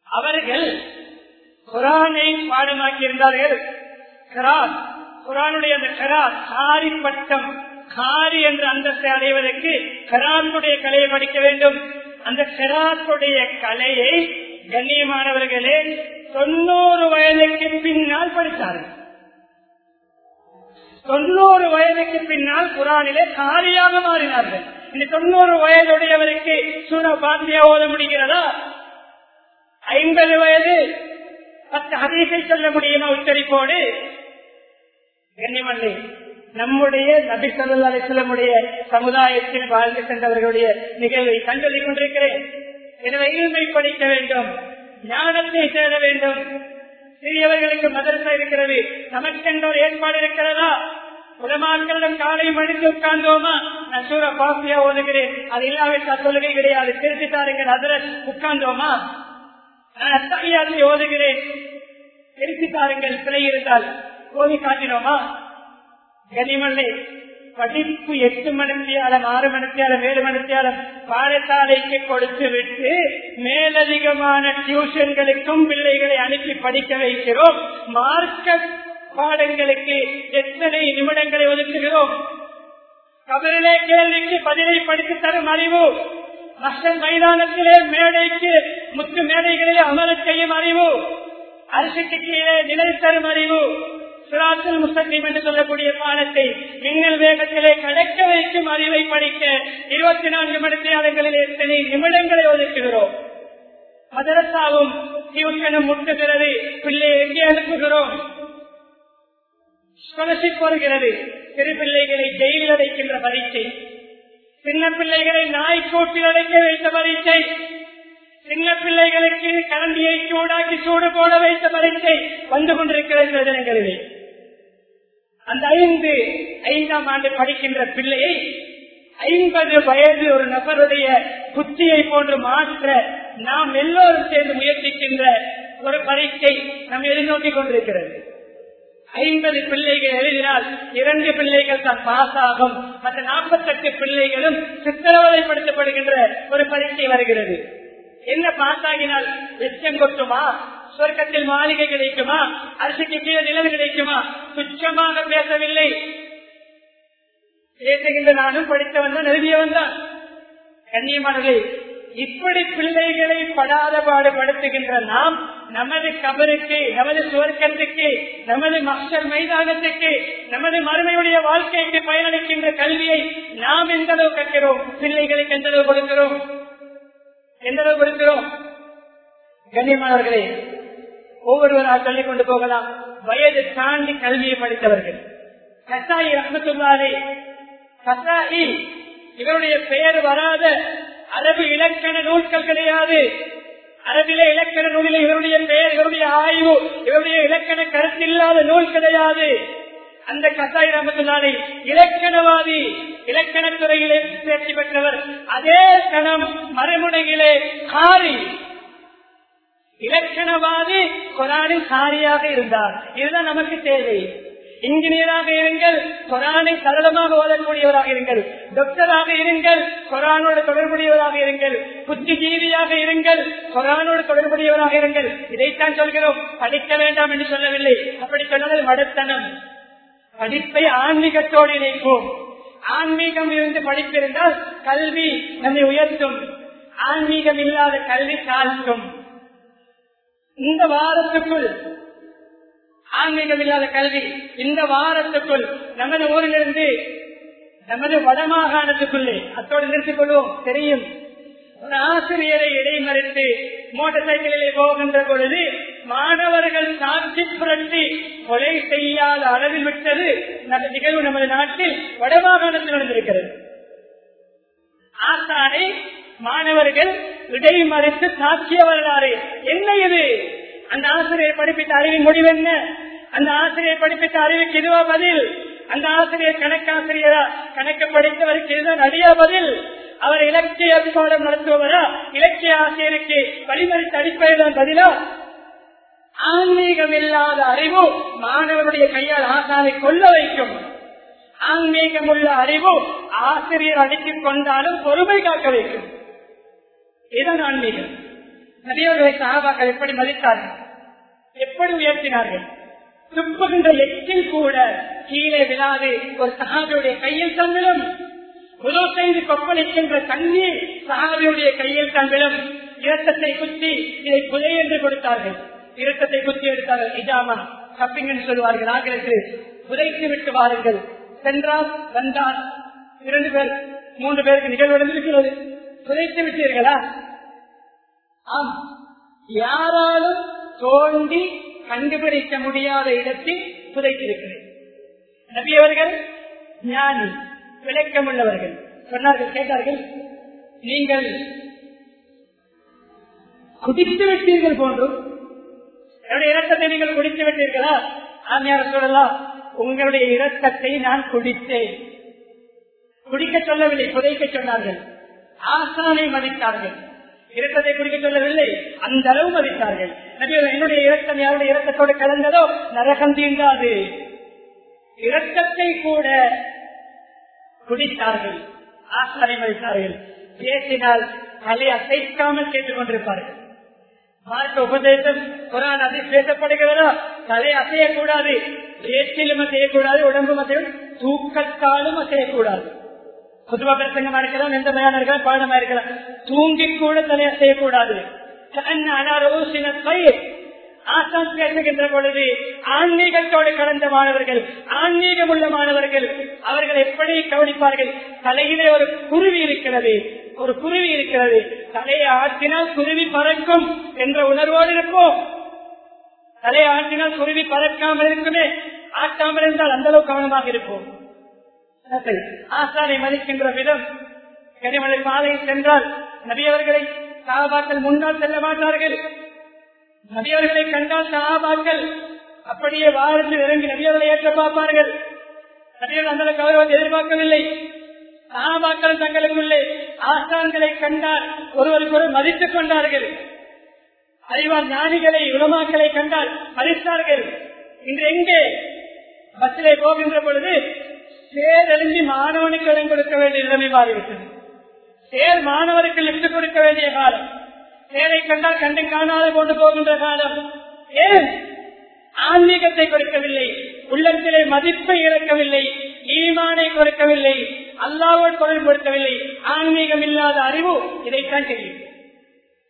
Speaker 1: அவர்கள் குரானை பாடமாக்கி இருந்தார்கள் குரானுடைய அந்த கராத் காரி பட்டம் காரி என்ற அந்தஸ்தை அடைவதற்கு கராத்துடைய கலையை படிக்க வேண்டும். அந்த கராத்துடைய கலையை கண்ணியமானவர்களே தொண்ணூறு வயதுக்கு பின்னால் படித்தார்கள். தொண்ணூறு வயதுக்கு பின்னால் குரானிலே காரியாக மாறினார்கள். இந்த தொண்ணூறு வயதுடையவருக்கு சூர பாத்தியா ஓத முடிகிறதா? ஐம்பது வயது பத்து ஹதீஸை சொல்ல முடியுமா உச்சரிப்போடு? கண்ணிமல்லி நம்முடைய நபி சொல்லா அலிஸ்லமுடைய சமுதாயத்தில் வாழ்ந்து சென்றவர்களுடைய நிகழ்வை கண்டறிந்து கொண்டிருக்கிறேன். எனவே இல்மை படிக்க வேண்டும் ஞானத்தை சேர வேண்டும். சிறியவர்களுக்கு மதரசா இருக்கிறது நமக்கென்ற ஒரு ஏற்பாடு இருக்கிறதா? உலமாக்களிடம் காலை மடித்து உட்கார்ந்தோமா? நான் சூர பாப்பியா ஓதுகிறேன். அது இல்லாவிட்டால் தொழுகை கிடையாது. திருத்தி தாருங்கள் அதில் உட்கார்ந்தோமா? நான் அத்தகையாதை ஓதுகிறேன். திருத்தி தாருங்கள் பிழை இருந்தால் ஓதி காட்டினோமா கனிமல்லை படிப்பு எட்டு மணித்தியாலம் ஆறு மணித்தியாலம் ஏழு மணித்தியாலம் பாடசாலைக்கு கொடுத்து விட்டு மேலதிகமான டியூஷன்களுக்கும் பிள்ளைகளை அனுப்பி படிக்க வைக்கிறோம் மார்க்க பாடங்களுக்கு எத்தனை நிமிடங்களை ஒதுக்குகிறோம் கபரிலே கேள்விக்கு பதிலை படித்து தரும் அறிவு மஸ்டன் மைதானத்திலே மேடைக்கு முத்து மேடைகளிலே அமரச் செய்யும் அறிவு அரிசிக்கு கீழே நிலை தரும் அறிவு சுராத்தில் முஸ்லீம் என்று சொல்லக்கூடிய பாடத்தை மின்னல் வேகத்திலே கடக்க வைக்கும் அறிவை படிக்க இருபத்தி நான்கு மணி நேரங்களில் எத்தனை நிமிடங்களை ஒதுக்குகிறோம். மதரசாவும் டியூஷனும் முட்டுகிறது பிள்ளை எங்கே அனுப்புகிறோம்? ஸ்காலர்ஷிப் வருகிறது சிறு பிள்ளைகளை ஜெயிலில் அடைக்கின்ற பரீட்சை. சின்ன பிள்ளைகளை நாய்க்கூட்டில் அடைக்க வைத்த பரீட்சை. சின்ன பிள்ளைகளுக்கு கரண்டியை சூடாக்கி சூடு போட வைத்த பரீட்சை வந்து கொண்டிருக்கிற தினங்களிலே அந்த ஐந்து ஐந்தாம் ஆண்டு படிக்கின்ற பிள்ளையை ஐம்பது வயது ஒரு நபருடைய புத்தியை போன்று மாற்ற நாம் எல்லோரும் சேர்ந்து முயற்சிக்கின்ற ஒரு பரீட்சை நாம் எதிர்நோக்கி கொண்டிருக்கிறது. ஐம்பது பிள்ளைகள் எழுதினால் இரண்டு பிள்ளைகள் தான் பாஸ் ஆகும் மற்ற நாற்பத்தெட்டு பிள்ளைகளும் சித்திரவதைப்படுத்தப்படுகின்ற ஒரு பரீட்சை வருகிறது. என்ன பாஸ் வெச்சம் கொட்டுமா? சொர்க்கத்தில் மாளிகை கிடைக்குமா? அரசுக்கு கீழே நிலம் கிடைக்குமா? துச்சமாக பேசவில்லை. பேசுகின்ற நானும் படித்தவன் தான் எழுதியவன் தான். கண்ணியமானதை இப்படி பிள்ளைகளை படாத பாடுபடுத்துகின்ற நாம் நமது கபருக்கு நமது சுவர்க்கத்துக்கு நமது மக்கள் மைதானத்துக்கு நமது மறுமையுடைய வாழ்க்கைக்கு பயனளிக்கின்ற கல்வியை நாம் எந்த அளவு கற்கிறோம்? பிள்ளைகளுக்கு எந்த அளவு கொடுக்கிறோம்? எந்த அளவு கொடுக்கிறோம்? கண்ணியமானவர்களே ஒவ்வொருவராக சொல்லிக் கொண்டு போகலாம். வயது தாண்டி கல்வியை படித்தவர்கள். கசாயி ரஹமத்துல்லாலே கசாயி இவருடைய பெயர் வராத அரபு இலக்கண நூல்கள் கிடையாது. அரபில இலக்கண நூலில் இவருடைய பெயர் இவருடைய ஆய்வு இவருடைய இலக்கண கருத்து இல்லாத நூல் கிடையாது. அந்த கசாய் ரமத்துலானை இலக்கணவாதி இலக்கணத்துறையிலே தேர்ச்சி பெற்றவர். அதே கணம் மறுமுனையிலே காரி. இலக்கணவாதி கொரானில் ஹாரியாக இருந்தார். இதுதான் நமக்கு தேவை. இன்ஜினியராக இருங்கள் கொரானை சரளமாக ஓதக்கூடியவராக இருங்கள் டாக்டராக இருங்கள் கொரானோட தொடர்புடையவராக இருங்கள் புத்திஜீவியாக இருங்கள் கொரானோட தொடர்புடையவராக இருங்கள். இதைத்தான் சொல்கிறோம். படிக்க வேண்டாம் என்று சொல்லவில்லை. அப்படி சொன்னது மடத்தனம். படிப்பை ஆன்மீகத்தோடு இணைப்போம். ஆன்மீகம் இருந்து படிப்பிருந்தால் கல்வி நம்மை உயர்த்தும். ஆன்மீகம் இல்லாத கல்வி தாழ்த்தும் இந்த வாரத்துக்குள் ஆன்மீகம் இல்லாத கல்வி இந்த வாரத்துக்குள் நமது ஊரிலிருந்து நமது வடமாகாணத்துக்குள்ளே அத்தோடு நிறுத்திக் கொள்வோம் தெரியும். ஒரு ஆசிரியரை இடைமறித்து மோட்டார் சைக்கிளிலே போகின்ற பொழுது மாணவர்கள் சாட்சி புரட்டி கொலை செய்யாத அளவில் விட்டது. அந்த நிகழ்வு நமது நாட்டில் வடமாகாணத்தில் நடந்திருக்கிறது. ஆசானை மாணவர்கள் இடை மறைத்து சாட்சிய வரலாறு. என்ன இது? அந்த ஆசிரியர் படிப்பித்த அறிவின் முடிவு என்ன? அந்த ஆசிரியர் படிப்பித்த அறிவுக்கு இதுவா பதில்? அந்த ஆசிரியர் கணக்காசிரியரா? கணக்கு படித்தவருக்கு இதுதான் அடியா பதில்? அவர் இலக்கிய பாடம் நடத்துபவரா? இலக்கிய ஆசிரியருக்கு வழிமறித்த அடிப்படையில் பதிலா? ஆன்மீகம் இல்லாத அறிவு மாணவருடைய கையால் ஆசானை கொல்ல வைக்கும். ஆன்மீகம் உள்ள அறிவு ஆசிரியர் அடித்துக் கொண்டாலும் பொறுமை காக்க வைக்கும். இதுதான் ஆன்மீகம். நபியவர்களை சகாபாக்கள் எப்படி மதித்தார்கள்? எப்படி உயர்த்தினார்கள்? துப்புகின்ற எச்சில் கூட கீழே விழாது ஒரு சகாபியுடைய கையில் தங்கிலும் முதல் செய்து கொப்பளிக்கின்ற தண்ணீர் சகாபியுடைய கையில் தங்கிலும் இரத்தத்தை குத்தி இதை புதை என்று கொடுத்தார்கள். இரத்தத்தை குத்தி எடுத்தார்கள். இஜாமா கப்பிங் என்று சொல்வார்கள் ஆங்கிலத்தில் புதைத்து விட்டு வாருங்கள். சென்றால் வந்தால் இரண்டு பேர் மூன்று பேருக்கு நிகழ்வு நடந்திருக்கிறது. புதைத்து விட்டீர்களா? ஆம். யாராலும் தோண்டி கண்டுபிடிக்க முடியாத இடத்தில் புதைத்திருக்கிறேன். நபியவர்கள் ஞானி விளக்கம் உள்ளவர்கள் சொன்னார்கள் கேட்டார்கள் நீங்கள் குதித்து விட்டீர்கள் போன்றும் என்னுடைய இரத்தத்தை நீங்கள் குடித்து விட்டீர்களா? ஆமியார் சொல்லலாம் உங்களுடைய இரத்தத்தை நான் குடித்தேன். குடிக்க சொல்லவில்லை புதைக்க சொன்னார்கள். ஆசானை மதித்தார்கள் இரத்தத்தை குடிக்க சொல்லவில்லை அந்த அளவு மதித்தார்கள் என்னுடைய இரத்தம் யாருடைய இரத்தத்தோடு கலந்ததோ? நரகம் தீண்டாது. இரத்தத்தை கூட குடித்தார்கள். ஆசானை மதித்தார்கள் பேசினால் தலை அசைக்காமல் கேட்டுக் கொண்டிருப்பார்கள். மார்க்க உபதேசம் குரான் அதை பேசப்படுகிறதா தலை அசையக்கூடாது. வேற்றிலும் அசையக்கூடாது உடம்பு அசையும் தூக்கத்தாலும் அசையக்கூடாது. பொதுவா பிரசங்கமா இருக்கலாம் எந்த பயானம் இருக்கலாம் பாடமா இருக்கலாம். தூங்கி கூட தலையை செய்யக்கூடாது ஆசான் பேசுகின்ற பொழுது ஆன்மீகத்தோடு கலந்த மாணவர்கள் ஆன்மீகம் உள்ள மாணவர்கள் அவர்கள் எப்படி கவனிப்பார்கள்? தலையிலே ஒரு குருவி இருக்கிறது. ஒரு குருவி இருக்கிறது. தலையை ஆற்றினால் குருவி பறக்கும் என்ற உணர்வோடு இருப்போம். தலையை ஆற்றினால் குருவி பறக்காமல் இருக்குமே. ஆட்டாமல் இருந்தால் அந்த அளவு கவனமாக இருப்போம். ஆசானை மதிக்கின்ற விதம் கனிமலை பாதையில் சென்றால் நபியவர்களை சாபாக்கள் முன்னால் செல்ல மாட்டார்கள். நபியவர்களை கண்டால் சகாபாக்கள் அப்படியே வாரத்தில் இறங்கி நபியவர்களை ஏற்ற பார்ப்பார்கள். நபியர்கள் அந்த கௌரவத்தை எதிர்பார்க்கவில்லை. சாபாக்கள் தங்களுக்குள்ளே ஆசான்களை கண்டால் ஒருவருக்கு ஒரு மதித்துக் கொண்டார்கள். அறிவார் ஞானிகளை உலமாக்களை கண்டால் மதித்தார்கள் இன்று எங்கே? பஸ்ஸிலே போகின்ற பொழுது சேரழிஞ்சி மாணவனுக்கு இடம் கொடுக்க வேண்டிய நிலைமை மாறிவிட்டது. சேர் மாணவருக்கு லிப்ட் கொடுக்க வேண்டிய காலம். சேரை கண்டால் கண்டு காணாத கொண்டு போகின்ற காலம். ஏன்? ஆன்மீகத்தை கொடுக்கவில்லை. உள்ளத்திலே மதிப்பை இழக்கவில்லை. ஈமானை கொடுக்கவில்லை. அல்லாவோடு தொடர்படுத்தவில்லை ஆன்மீகம் இல்லாத அறிவு இதைத்தான் தெரியும்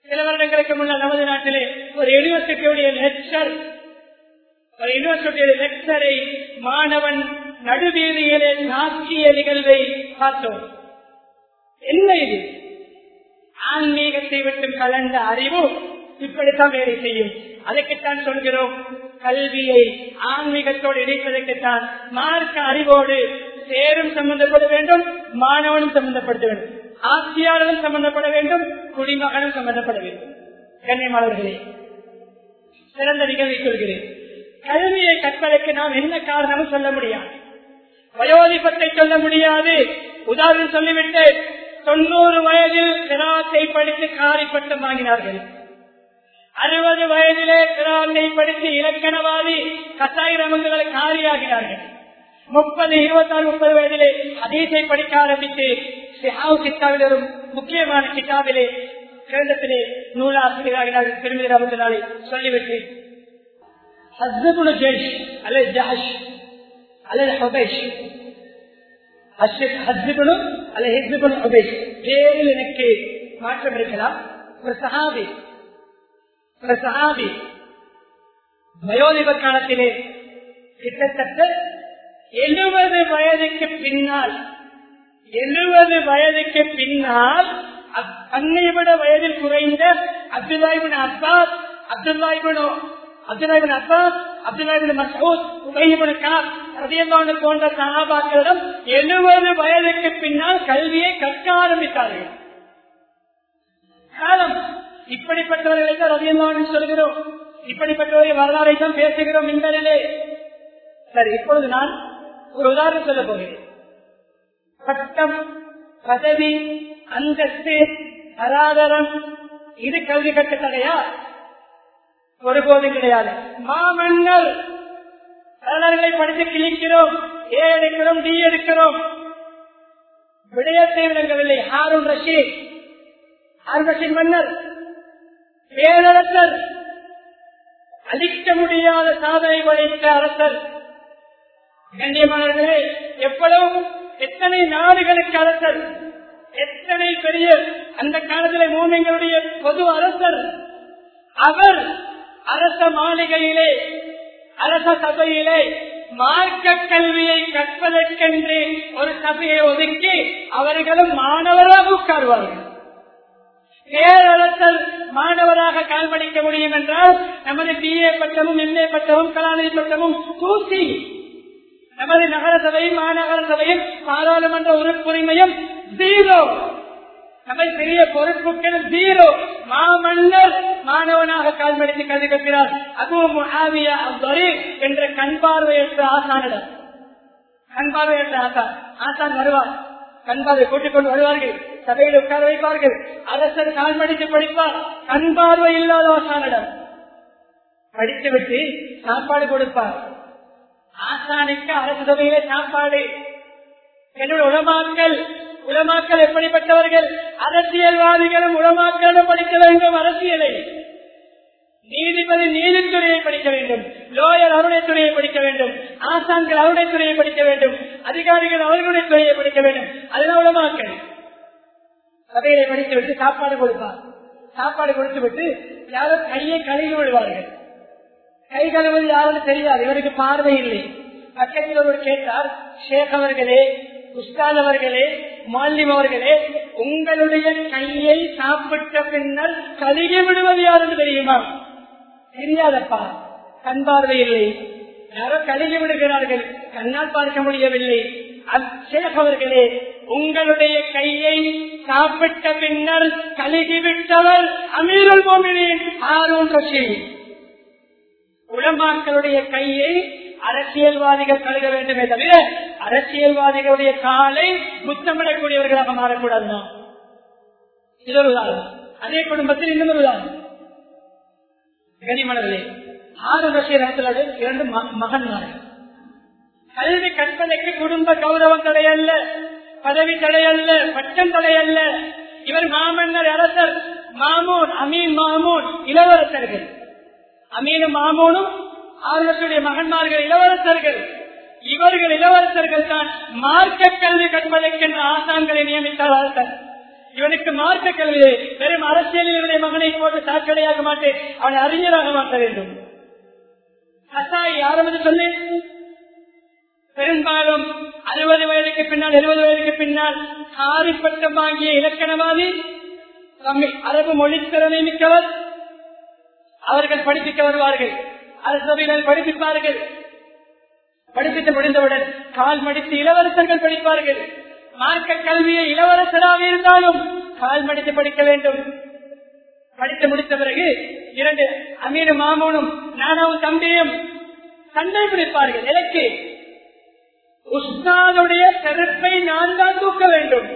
Speaker 1: சில வருடங்களுக்கு முன்னால் நமது நாட்டிலே ஒரு யூனிவர்சிட்டியுடைய லெக்சர் ஒரு யூனிவர்சிட்டியுடைய லெக்சரை மாணவன் நடுவீதியிலே நாக்கிய நிகழ்வை பார்த்தோம். என்ன இது? ஆன்மீகத்தை விட்டு கலந்த அறிவு இப்படித்தான் வேலை செய்யும். அதற்குத்தான் சொல்கிறோம். கல்வியை ஆன்மீகத்தோடு இணைப்பதற்குத்தான் மார்க்க அறிவோடு சேரும் சம்பந்தப்பட வேண்டும் மாணவனும் சம்பந்தப்பட வேண்டும் ஆசியாளரும் சம்பந்தப்பட வேண்டும் குடிமகனும் சம்பந்தப்பட வேண்டும். கண்ணியமானவர்களே சிறந்த நிகழ்வை சொல்கிறேன். கல்வியை கற்பதற்கு நாம் என்ன காரணமும் சொல்ல முடியாது. வயோதிபத்தை சொல்ல முடியாது. உதாரணம் சொல்லிவிட்டு தொண்ணூறு வயதில் கிராத்தை படித்து காரிப்பட்டம் வாங்கினார்கள். அறுபது வயதிலே கிராத்தை படித்து இலக்கணவாதி கசாய ரமங்குகளை காரியாகினார்கள். முப்பது இருபத்தாறு முப்பது வயதிலே அதீசை படிக்க ஆரம்பித்து சிஹாவ் ஒரு முக்கியமான கிட்டாவிலே கிரந்தத்திலே நூலாசிரியராகிறார்கள் திருமதி ரமங்களாலை சொல்லிவிட்டு அல்லது ஜாஷ் அல்லது ஹபேஷ் ஹஸ்புலும் அல்ல ஹிஸ்புல் உபேஷ் பேரில் எனக்கு மாற்றம் இருக்கலாம். ஒரு சஹாபி ஒரு சஹாபி வயோதிப காலத்திலே கிட்டத்தட்ட எழுபது வயதுக்கு பின்னால் எழுபது வயதுக்கு பின்னால் தன்னை விட வயதில் குறைந்த அப்துல்லாஹிபின் அசாத் அப்துல்லாஹிபின் அப்துல்லாஹிபின் அசாத் அப்துல்லாஹிபின் போன்ற சஹாபாக்களிடம் எழுபது வயதுக்கு பின்னால் கல்வியை கற்க ஆரம்பித்தார்கள். காலம் இப்படிப்பட்டவர்களை தான் ரதியல்லாஹு சொல்கிறோம். இப்படிப்பட்டவர்கள் வரலாறை தான் பேசுகிறோம் இந்தனிலே சரி இப்பொழுது நான் ஒரு உதாரணம் சொல்ல போகிறேன். பட்டம் பதவி அந்தஸ்து அராதரம் இது கல்வி கட்டத்தகையா ஒருபோதும் கிடையாது. மாமன்னர் வரலாறுகளை படித்து கிழிக்கிறோம் ஏ எடுக்கிறோம் டி எடுக்கிறோம் விடயத்தை விளங்கவில்லை ஹாரூன் ரஷீத் ஹாரூன் ரஷீத் மன்னர் பேரரசர் அழிக்க முடியாத சாதனை படைத்த அரசர். கண்ணியமானவர்களே எவ்வளவு எத்தனை நாடுகளுக்கு அரசர் எத்தனை பெரிய அந்த காலத்தில் மூமிங்களுடைய பொது அரசர் அவர் அரச மாளிகையிலே அரச சபையிலே மார்க்க கல்வியை கற்பதற்கென்று ஒரு சபையை ஒதுக்கி அவர்களும் மாணவராக உட்காருவார்கள். பேரரசர் மாணவராக கால்படிக்க முடியும் என்றால் நமது பிஏ பட்டமும் எம்ஏ பட்டமும் கலாநிதி பட்டமும் தூசி. நமது நகர சபையும் மாநகர சபையும் பாராளுமன்ற உறுப்புரிமையும் ஜீரோ நம்மை பெரிய பொறுப்புகள் ஜீரோ மாமன்னர் மாணவனாக கால்மடித்து கல்வி கற்கிறார். அதுவும் முஹாவியா என்ற கண் பார்வையற்ற ஆசானிடம். கண் பார்வையற்ற ஆசான். ஆசான் வருவார். கண்பார்வை கூட்டிக் கொண்டு வருவார்கள். சபையில் உட்கார வைப்பார்கள். அரசர் கால்மடித்து படிப்பார். கண் பார்வை இல்லாத ஆசானிடம். படித்துவிட்டு சாப்பாடு கொடுப்பார். ஆசானுக்கு அரசு சபையிலே சாப்பாடு. என்னுடைய உடமாக்கள் உலமாக்கள் எப்படிப்பட்டவர்கள்? அரசியல்வாதிகளும் உலமாக்களும் படிக்க வேண்டும் அரசியலை. நீதிபதி நீதித்துறையை படிக்க வேண்டும் லோயர் அவருடைய துறையை படிக்க வேண்டும் ஆசான்கள் அவருடைய துறையை படிக்க வேண்டும் அதிகாரிகள் அவர்களுடைய துறையை படிக்க வேண்டும். அதுதான் உலமாக்கள். சபையிலே படித்து விட்டு சாப்பாடு கொடுப்பார் சாப்பாடு கொடுத்து விட்டு யாரும் கையை கழுவி விடுவார்கள். கை கழுவது யாருன்னு தெரியாது இவருக்கு பார்வை இல்லை. பக்கத்தில் ஒருவர் கேட்டார் ஷேக் அவர்களே உஸ்தாத் அவர்களே மாலிம் அவர்களே உங்களுடைய கையை சாப்பிட்ட பின்னர் கழுகி விடுவது யாருன்னு தெரியுமா? தெரியாதப்பா. கண் பார்வை இல்லை. யாரோ கழுகி விடுகிறார்கள். கண்ணால் பார்க்க முடியவில்லை. ஷேக் அவர்களே உங்களுடைய கையை சாப்பிட்ட பின்னர் கழுகிவிட்டவர் அமீருல் மோமினின். ஆரோன் ரஷீத். உடம்பாக்களுடைய கையை அரசியல்வாதிகள் கழுக வேண்டுமே தவிர அரசியல்வாதிகளுடைய காலை முத்தமிடக்கூடியவர்களாக மாறக்கூடாது இது ஒரு உதாரணம். அதே குடும்பத்தில் இன்னும் ஒரு உதாரணம். கனிமணர்களே ஆறு ரசிகர்களோடு இரண்டு ம- மகன்மார்கள். கல்வி கற்பனைக்கு குடும்ப கௌரவம் தடையல்ல பதவி தடையல்ல பட்டம் தடையல்ல. இவர் மாமன்னர் அரசர் மாமூன் அமீன் மாமூன் இளவரசர்கள். அமீனும் மாமூனும் ஆறுடைய மகன்மார்கள் இளவரசர்கள். இவர்கள் இளவரசர்கள் தான் மார்க்க கல்வி கற்பதற்கென்ற ஆசான்களை நியமித்தார் அரசர் இவனுக்கு மார்க்க கல்வி வெறும் அரசியலில் இவனை மகனை போட்டு சாக்கடையாக மாட்டேன் அவனை அறிஞராக மாற்ற வேண்டும். கசாய் ஆரம்பித்து சொன்னேன் பெரும்பாலும் அறுபது வயதுக்கு பின்னால் எழுபது வயதுக்கு பின்னால் காரி பட்டம் வாங்கிய இலக்கணவாதி அரபு மொழித்திறனை மிக்கவர். அவர்கள் படிப்பிக்க வருவார்கள். அரசவையில் படிப்பிப்பார்கள். படிப்பித்து முடிந்தவுடன் கால் மடித்து இளவரசர்கள் படிப்பார்கள். மார்க்க கல்வியை இளவரசராக இருந்தாலும் கால் மடித்து படிக்க வேண்டும். படித்து முடித்த பிறகு இரண்டு அமீர் மாமூனும் நானாவும் தம்பியும் சண்டை பிடிப்பார்கள். எனக்கு உஸ்தானுடைய செருப்பை நான் தான் தூக்க வேண்டும்.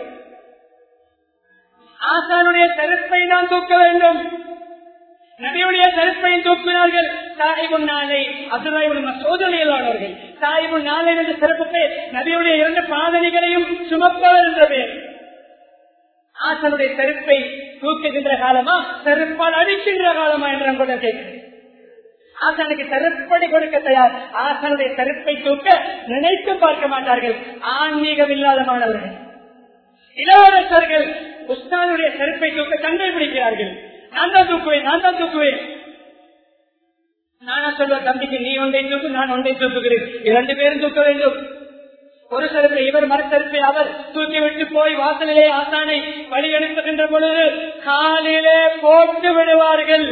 Speaker 1: ஆசானுடைய செருப்பை நான் தூக்க வேண்டும். நபியுடைய செருப்பை தூக்கினார்கள். சாஹிபுன் நாளை அசுராயுடைய சோதனையிலானவர்கள் தாயும் நாளை என்ற சிறப்பு பேர் நபியுடைய இரண்டு பாதனைகளையும் சுமப்பவர் என்ற பேர் ஆசனுடைய செருப்பை தூக்குகின்ற காலமா? செருப்பால் அடிக்கின்ற காலமா என்று கூட கேட்கிறேன். ஆசனுக்கு செருப்படி கொடுக்க தயார். ஆசனுடைய செருப்பை தூக்க நினைத்து பார்க்க மாட்டார்கள். ஆன்மீகம் இல்லாத மாணவர்கள். இளவரசர்கள் உஸ்தானுடைய செருப்பை தூக்க சண்டை பிடிக்கிறார்கள். நான் தான் தூக்குவேன் நான் தான் தூக்குவேன். நானா சொல்ற தம்பிக்கு நீ ஒன்றை தூக்கு நான் ஒன்றை தூக்குகிறேன் இரண்டு பேரும் தூக்க வேண்டும். ஒரு செருப்பை இவர் மறுத்தருப்பை அவர் தூக்கிவிட்டு போய் வாசலிலே ஆசானை வழி எடுத்துகின்ற பொழுது காலிலே போட்டு விடுவார்கள்.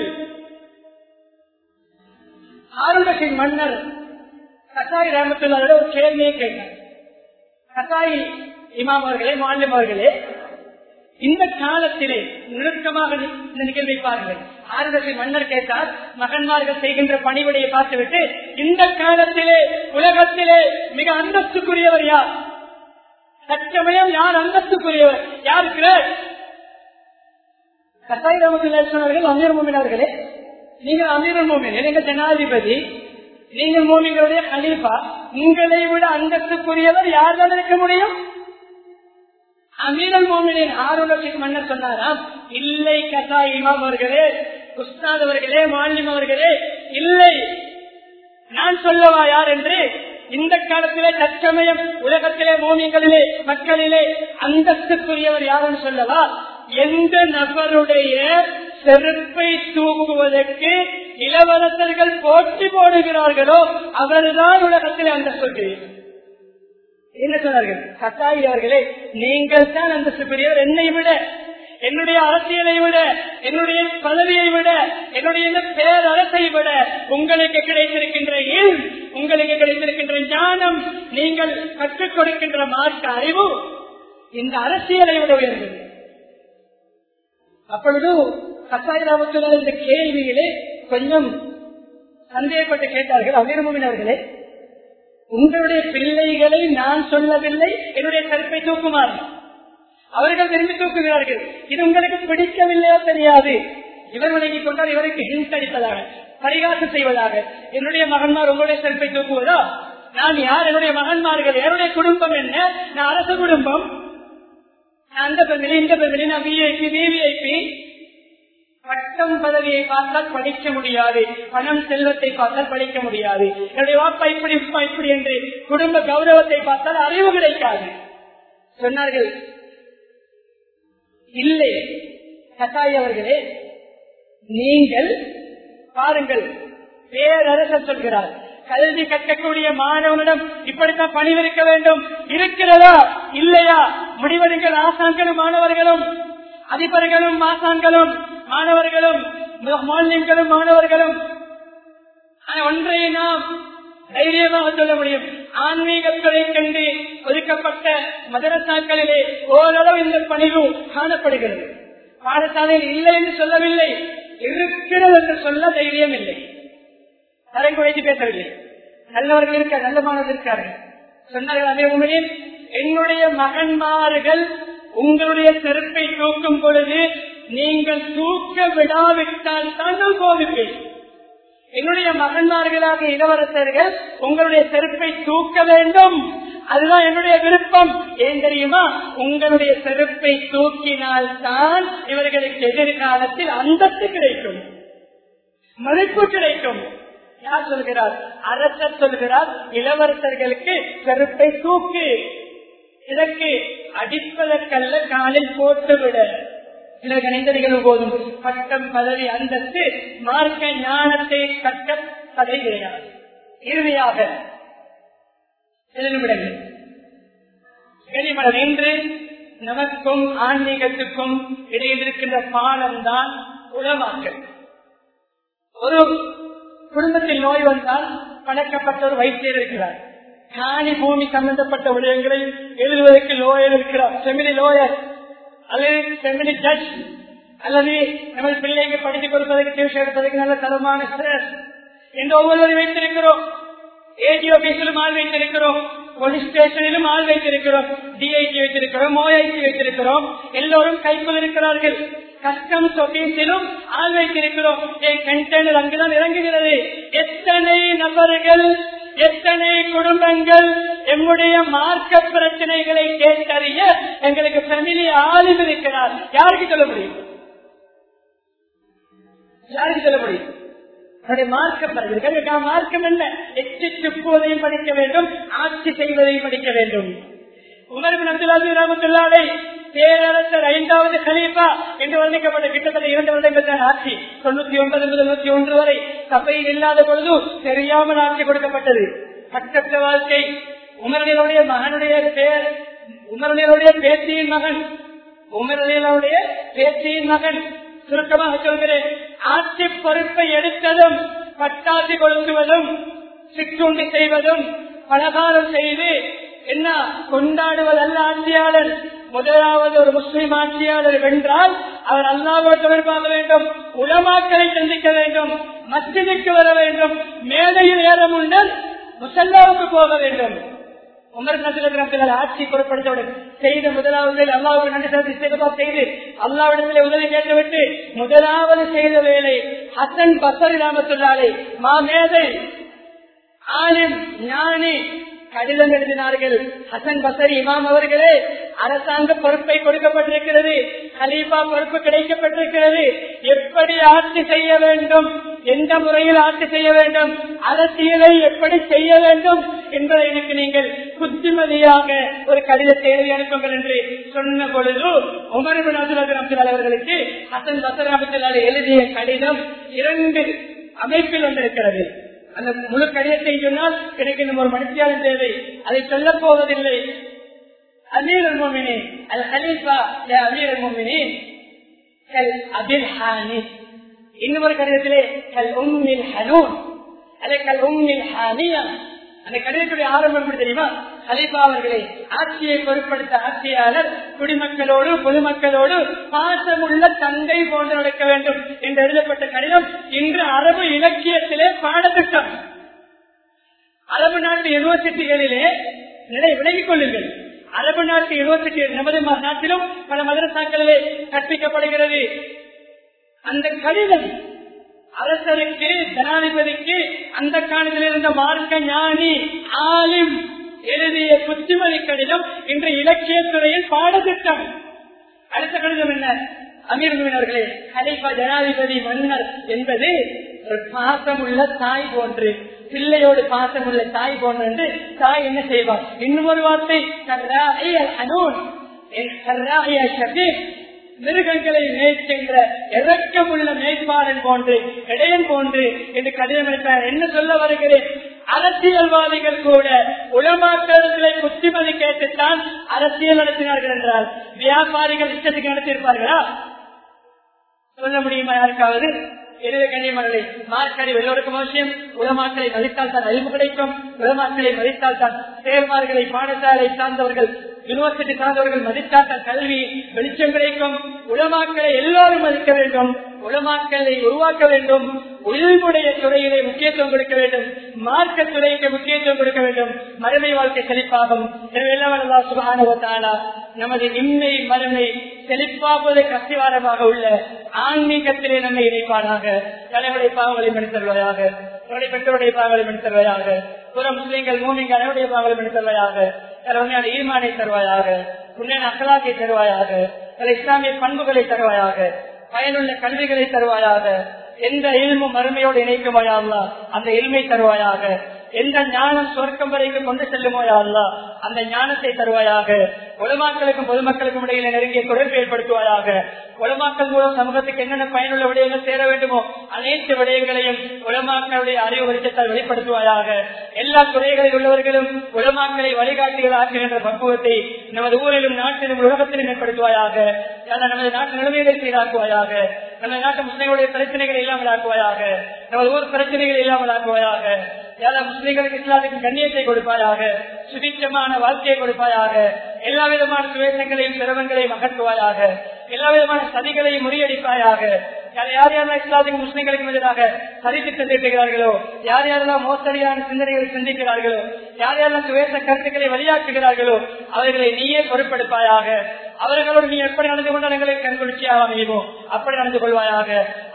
Speaker 1: ஆருடத்தின் மன்னர் கசாய் ராமத்துள்ள ஒரு கேள்வியை கேட்டார். கசாய் இமாமர்களே அவர்களே இந்த காலத்திலே நெருக்கமாக இந்த நிகழ்வை பாருங்கள். ஆறுதலில் மன்னர் கேட்டார் மகன்மார்கள் செய்கின்ற பணிவிடையை பார்த்துவிட்டு இந்த காலத்திலே உலகத்திலே மிக அந்தஸ்துக்குரியவர் யார்? தற்சமயம் யார் அந்தஸ்துக்குரியவர்? யாருக்கு கசாய் ராமத்துள்ளவர்கள் அமீர் மோமினவர்களே நீங்க அமீர் மோமின் எங்க ஜனாதிபதி நீங்கள் மோமிகளுடைய கலீஃபா உங்களை விட அந்தஸ்துக்குரியவர் யார் தான் இருக்க முடியும்? அமீரல் மோமினின் ஆரோக்கிய மன்னர் சொன்னாராம் இல்லை கசா இமாம் அவர்களே உஸ்தாத் அவர்களே மாலிம் அவர்களே இல்லை. நான் சொல்லவா யார் என்று? இந்த காலத்திலே தற்சமயம் உலகத்திலே மோமியங்களிலே மக்களிலே அந்தஸ்துக்குரியவர் யாருன்னு சொல்லவா? எந்த நபருடைய செருப்பை தூக்குவதற்கு இளவரசர்கள் போட்டி போடுகிறார்களோ அவர்தான் உலகத்திலே அந்தஸ்துக்குரியவர் என்ன சொன்னார்கள்? கட்டாயி அவர்களே நீங்கள் தான் அந்தஸ்துக்குரியவர். என்னை விட என்னுடைய அரசியலை விட என்னுடைய பதவியை விட என்னுடைய இந்த பேரரசை விட உங்களுக்கு கிடைத்திருக்கின்ற இல் உங்களுக்கு கிடைத்திருக்கின்ற ஞானம் நீங்கள் கற்றுக் கொடுக்கின்ற மார்க்க அறிவு இந்த அரசியலை விட உயர்ந்தது. அப்பொழுது கசாயிராமத்துள்ள இந்த கேள்வியிலே கொஞ்சம் சந்தேகப்பட்டு கேட்டார்கள் அமீர்மோமின் உங்களுடைய பிள்ளைகளை நான் சொல்லவில்லை என்னுடைய கருப்பை தூக்குமாறு. அவர்கள் விரும்பி தூக்குகிறார்கள். இது உங்களுக்கு பிடிக்கவில்லையோ தெரியாது. இவர் வழங்கிக் கொண்டால் இவருக்கு ஹிண்ட் அடிப்பதாக பரிகாசம் செய்வதாக. என்னுடைய மகன்மார் உங்களுடைய செல்பை தூக்குவதா? நான் யார்? என்னுடைய மகன்மார்கள் என்னுடைய குடும்பம் என்ன? நான் அரசு குடும்பம். அந்த பெண்ணில் இந்த பெண்ணில் நான் விஐபி விவிஐபி பட்டம் பதவியை பார்த்தால் படிக்க முடியாது. பணம் செல்வத்தை பார்த்தால் படிக்க முடியாது. என்னுடைய வாப்பா இப்படி இப்படி என்று குடும்ப கௌரவத்தை பார்த்தால் அறிவு கிடைக்காது. சொன்னார்கள் இல்லை. கட்டாய் அவர்களே நீங்கள் பாருங்கள். பேரரசர் சொல்கிறார் கல்வி கற்கக்கூடிய மாணவனிடம் இப்படித்தான் பணிவிருக்க வேண்டும். இருக்கிறதா? இல்லையா? முடிவெடுங்கள் ஆசான்களும் மாணவர்களும் அதிபர்களும் ஆசாங்களும் மாணவர்களும் மாநிலங்களும் மாணவர்களும். ஒன்றை நாம் தைரியமாக சொல்ல முடியும். ஆன்மீகத்துறை கண்டு ஒதுக்கப்பட்ட மதரசாக்களிலே ஓரளவு இந்த பணிவு காணப்படுகிறது. பாடசாலையில் இல்லை என்று சொல்லவில்லை. இருக்கிறது என்று சொல்ல தைரியம் இல்லை. தரங்குழைத்து பேசவில்லை. நல்லவர்கள் இருக்க நல்ல மாணவர்கள் இருக்கார்கள் சொன்னார்கள் அதே என்னுடைய மகன்மார்கள் உங்களுடைய செருப்பை தூக்கும் பொழுது நீங்கள் தூக்க விடாவிட்டால் தான் கோபிப்பேன் என்னுடைய மகன்மார்களாக இளவரசர்கள் உங்களுடைய செருப்பை தூக்க வேண்டும். அதுதான் என்னுடைய விருப்பம். ஏன் தெரியுமா? உங்களுடைய செருப்பை தூக்கினால் தான் இவர்களுக்கு எதிர்காலத்தில் அந்தத்து கிடைக்கும். மதிப்பு கிடைக்கும். யார் சொல்கிறார்? அரசர் சொல்கிறார் இளவரசர்களுக்கு செருப்பை தூக்கு. இதற்கு அடிப்பதற்கல்ல காலில் போட்டுவிட. சில நினைந்தடிகள் போதும். பட்டம் பதவி அந்தஸ்து மார்க்க ஞானத்தை கட்ட பதவி கிடையாது இறுதியாக சில நிமிடங்கள். என்று நமக்கும் ஆன்மீகத்துக்கும் இடையில் இருக்கின்ற பாலம் தான் உளமாக்கல் ஒரு குடும்பத்தில் நோய் வந்தால் பழக்கப்பட்ட ஒரு வைத்தியர் இருக்கிறார். காணி பூமி சம்பந்தப்பட்ட விடயங்களை எழுதுவதற்கு லோயர் இருக்கிறார். செமிலி லோயர் அல்லது செமிலி ஜட்ஜ் அல்லது நமது பிள்ளைங்க படித்துக் கொடுப்பதற்கு டியூஷன் எடுப்பதற்கு நல்ல தரமான சார் என்று ஒவ்வொருவரும் வைத்திருக்கிறோம் ஏஜி ஆபீஸிலும் ஆள் வைத்திருக்கிறோம் போலீஸ் ஸ்டேஷனிலும் ஆள் வைத்திருக்கிறோம் டிஐஜி வைத்திருக்கிறோம் ஓஐஜி வைத்திருக்கிறோம் எல்லோரும் கைக்குள் இருக்கிறார்கள் கஸ்டம்ஸ் ஆபீஸிலும் ஆள் வைத்திருக்கிறோம் என் கண்டெய்னர் அங்குதான் இறங்குகிறது எத்தனை நபர்கள் எத்தனை குடும்பங்கள் எம்முடைய மார்க்க பிரச்சனைகளை கேட்டறிய எங்களுக்கு ஃபேமிலி ஆளும் இருக்கிறார். யாருக்கு சொல்ல முடியும்? யாருக்கு சொல்ல முடியும்? மார்க்கம் மார்க்கம் என்ன? எச்சு துப்புவதையும் படிக்க வேண்டும் ஆட்சி செய்வதையும் படிக்க வேண்டும். உமர்பின் அப்துல்லாஹி ராமத்துல்லாவை பேரரசர் ஐந்தாவது கலீஃபா என்று வர்ணிக்கப்பட்ட கிட்டத்தட்ட இரண்டு வருடங்கள் ஆட்சி. தொண்ணூத்தி ஒன்பது முதல் நூத்தி ஒன்று வரை சபையில் இல்லாத பொழுது தெரியாமல் ஆட்சி கொடுக்கப்பட்டது. கட்டற்ற வாழ்க்கை. உமரனியருடைய மகனுடைய பேர் உமரனியருடைய பேத்தியின் மகன் உமரனியருடைய பேத்தியின் மகன். சுருக்கமாக சொல்கிறேன். ஆட்சி பொறுப்பை எடுத்ததும் பட்டாசி கொளுத்துவதும் சிற்றுண்டி செய்வதும் பலகாரம் செய்து என்ன கொண்டாடுவதல்ல ஆட்சியாளர். முதலாவது ஒரு முஸ்லீம் ஆட்சியாளர் வென்றால் அவர் அல்லாவோடு தொடர்பாக வேண்டும் உலமாக்களை சந்திக்க வேண்டும் மஸ்ஜிதுக்கு வர வேண்டும் மேடையில் ஏற முன்னர் முசல்லாவுக்கு போக வேண்டும். உமர் நசரத்தில் ஆட்சி பொருட்படுத்தவுடன் செய்த முதலாவது அல்லாவுக்கு நன்றி செலுத்தி செய்து அல்லாவிடத்திலே உதவி கேட்டுவிட்டு முதலாவது செய்த வேலை ஹசன் பசரி ராமத்துள்ளாலே மாமேதை ஆலிம் ஞானி கடிதம் எழுதினார்கள். ஹசன் பசரி இமாம் அவர்களே அரசாங்க பொறுப்பை கொடுக்கப்பட்டிருக்கிறது. ஹலீஃபா பொறுப்பு கிடைக்கப்பட்டிருக்கிறது. எப்படி ஆட்சி செய்ய வேண்டும்? எந்த முறையில் ஆட்சி செய்ய வேண்டும்? அரசியலை எப்படி செய்ய வேண்டும்? என்பதை எனக்கு நீங்கள் புத்திமதியாக ஒரு கடிதத்தை எழுதி அனுப்புங்கள் என்று சொன்ன பொழுது உமர்பின் அப்துல் அவர்களுக்கு ஹசன் பசர் அப்துல்லாலை எழுதிய கடிதம் இரண்டு அமைப்பில் வந்திருக்கிறது அந்த முழு கடிதத்தை சொன்னால் எனக்கு இன்னும் ஒரு மனுஷியாளர் தேவை. அதை சொல்ல போவதில்லை. امير المؤمنين. அல் ஹலீஃபா அமீர் மோமினி கல் அபில் ஹானி இன்னும் ஒரு கடிதத்திலே கல் உம்மில் ஹனூன் அதை கல் உம்மில் ஹானியா அந்த கடிதத்துடைய ஆரம்பம் எப்படி தெரியுமா ஹலீஃபா அவர்களை ஆட்சியை பொருட்படுத்த ஆட்சியாளர் குடிமக்களோடு பொதுமக்களோடு பாசமுள்ள தந்தை போன்று நடக்க வேண்டும் என்று எழுதப்பட்ட கடிதம் இன்று அரபு இலக்கியத்திலே பாடத்திட்டம். அரபு நாட்டு யூனிவர்சிட்டிகளிலே நிலை விலகிக் கொள்ளுங்கள். அரபு நாட்டு யூனிவர்சிட்டி நமது நாட்டிலும் பல மதரசாக்களிலே கற்பிக்கப்படுகிறது. அந்த கடிதம் அரசருக்கு ஜனாதிபதிக்கு அந்த காலத்தில் இருந்த மார்க்க ஞானி ஆலிம் எழுதிய புத்திமதி கடிதம் இன்று இலக்கியத்துறையில் பாடத்திட்டம். அடுத்த கடிதம் என்ன? அமீர்மினர்களே கலைப்பா ஜனாதிபதி மன்னர் என்பது ஒரு பாசமுள்ள தாய் போன்று. பிள்ளையோடு பாசமுள்ள தாய் போன்ற என்று தாய் என்ன செய்வார்? இன்னும் ஒரு வார்த்தை மிருகங்களை மேய்க்கின்ற இறக்கமுள்ள மேய்ப்பாளன் போன்று இடையன் போன்று என்று கடிதம் எடுத்தார் என்ன சொல்ல வருகிறேன்? அரசியல்வாதிகள் கூட உளமாக்கல்களை புத்திமதி கேட்டுத்தான் அரசியல் நடத்தினார்கள் என்றால் வியாபாரிகள் இஷ்டத்துக்கு நடத்தியிருப்பார்களா? சொல்ல முடியுமா யாருக்காவது? எனவே கண்ணியமர்களே மார்க்கடி எல்லோருக்கும் அவசியம். உலமாக்களை மதித்தால் தான் அறிவு கிடைக்கும். உலமாக்களை மதித்தால் தான் சேர்மார்களை பாடசாலை சார்ந்தவர்கள் யூனிவர்சிட்டி சார்ந்தவர்கள் மதித்தாட்ட கல்வி வெளிச்சம் கிடைக்கும் உலமாக்களை எல்லாரும் மதிக்க வேண்டும் உலமாக்களை உருவாக்க வேண்டும் உயிர்முடைய துறையிலே முக்கியத்துவம் கொடுக்க வேண்டும் மார்க்க துறைக்கு முக்கியத்துவம் கொடுக்க வேண்டும் மறுமை வாழ்க்கை செழிப்பாகும். எனவே சுகானுவத்தாலா நமது இம்மை மறுமை செழிப்பாவது கசிவாரமாக உள்ள ஆன்மீகத்திலே நம்மை இணைப்பானாக. தலைவருடைய பாவங்களை மனிதர்களாக பெற்றோருடைய பாவங்களை மனிதர்களாக புற முஸ்லீம்கள் மூமிங்க அனைவருடைய பாவங்களை மனிதர்களாக வகையான ஈமானை தருவாயாக உண்மையான அக்கலாக்கை தருவாயாக பல இஸ்லாமிய பண்புகளை தருவாயாக பயனுள்ள கல்விகளை தருவாயாக எந்த இல்மும் மறுமையோடு இணைக்குமாயா அந்த இல்மை தருவாயாக எந்த ஞானம் சொர்க்கம் வரைக்கும் கொண்டு செல்லுமோயா அல்லா அந்த ஞானத்தை தருவாயாக உலமாக்களுக்கும் பொதுமக்களுக்கும் இடையில நெருங்கிய தொடர்பு ஏற்படுத்துவதாக உலமாக்கள் மூலம் சமூகத்துக்கு என்னென்ன பயனுள்ள விடயங்கள் சேர வேண்டுமோ அனைத்து விடயங்களையும் உலமாக்களுடைய அறிவு வெளிச்சத்தால் வெளிப்படுத்துவாயாக எல்லா துறைகளில் உள்ளவர்களும் உலமாக்களை வழிகாட்டிகள் ஆக்குகின்ற பக்குவத்தை நமது ஊரிலும் நாட்டிலும் உலகத்திலும் ஏற்படுத்துவாயாக நமது நாட்டு நிலைமைகளை சீராக்குவாயாக நமது நாட்டு முஸ்லிம்களுடைய பிரச்சனைகளை இல்லாமல் ஆக்குவாயாக நமது ஊர் பிரச்சனைகளை இல்லாமல் ஆக்குவாயாக எல்லா முஸ்லீம்களுக்கு இஸ்லாத்துக்கு கண்ணியத்தை கொடுப்பாயாக சுபிச்சமான வாழ்க்கையை கொடுப்பாயாக எல்லா விதமான சுவேசங்களையும் சிரமங்களையும் அகற்றுவாயாக எல்லா விதமான சதிகளையும் முறியடிப்பாயாக யார் யாரெல்லாம் இஸ்லாத்துக்கு முஸ்லிம்களுக்கு எதிராக சரித்து சிந்திக்கிறார்களோ யார் யாரெல்லாம் மோசடியான சிந்தனைகளை சிந்திக்கிறார்களோ யார் யாரெல்லாம் சுவேச கருத்துக்களை வழியாக்குகிறார்களோ அவர்களை நீயே பொறுப்பெடுப்பாயாக அவர்களோடு நீ எப்படி நடந்து கொண்டால் எங்களுக்கு கண்குளிர்ச்சியாக அமையுமோ அப்படி நடந்து கொள்வாயாக.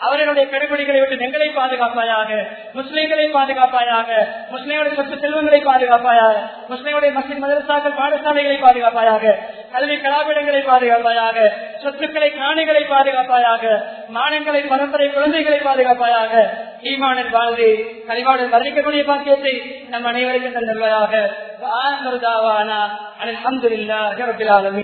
Speaker 1: அவர்களுடைய கெடுபிடிகளை விட்டு எங்களை பாதுகாப்பாயாக. முஸ்லீம்களை பாதுகாப்பாயாக. முஸ்லீம்களுடைய சொத்து செல்வங்களை பாதுகாப்பாயாக. முஸ்லீம்களுடைய மசித் மதரசாக்கள் பாடசாலைகளை பாதுகாப்பாயாக. கல்வி கலாபிடங்களை பாதுகாப்பாயாக. சொத்துக்களை காணிகளை பாதுகாப்பாயாக. மானங்களை பரம்பரை குழந்தைகளை பாதுகாப்பாயாக ஈமானின் வாழ்வு கலிமாடன் வர்ணிக்கக்கூடிய பாக்கியத்தை நம் அனைவருக்கும் தந்தல்வாயாக அலமதுல்லா ரபில் ஆலமி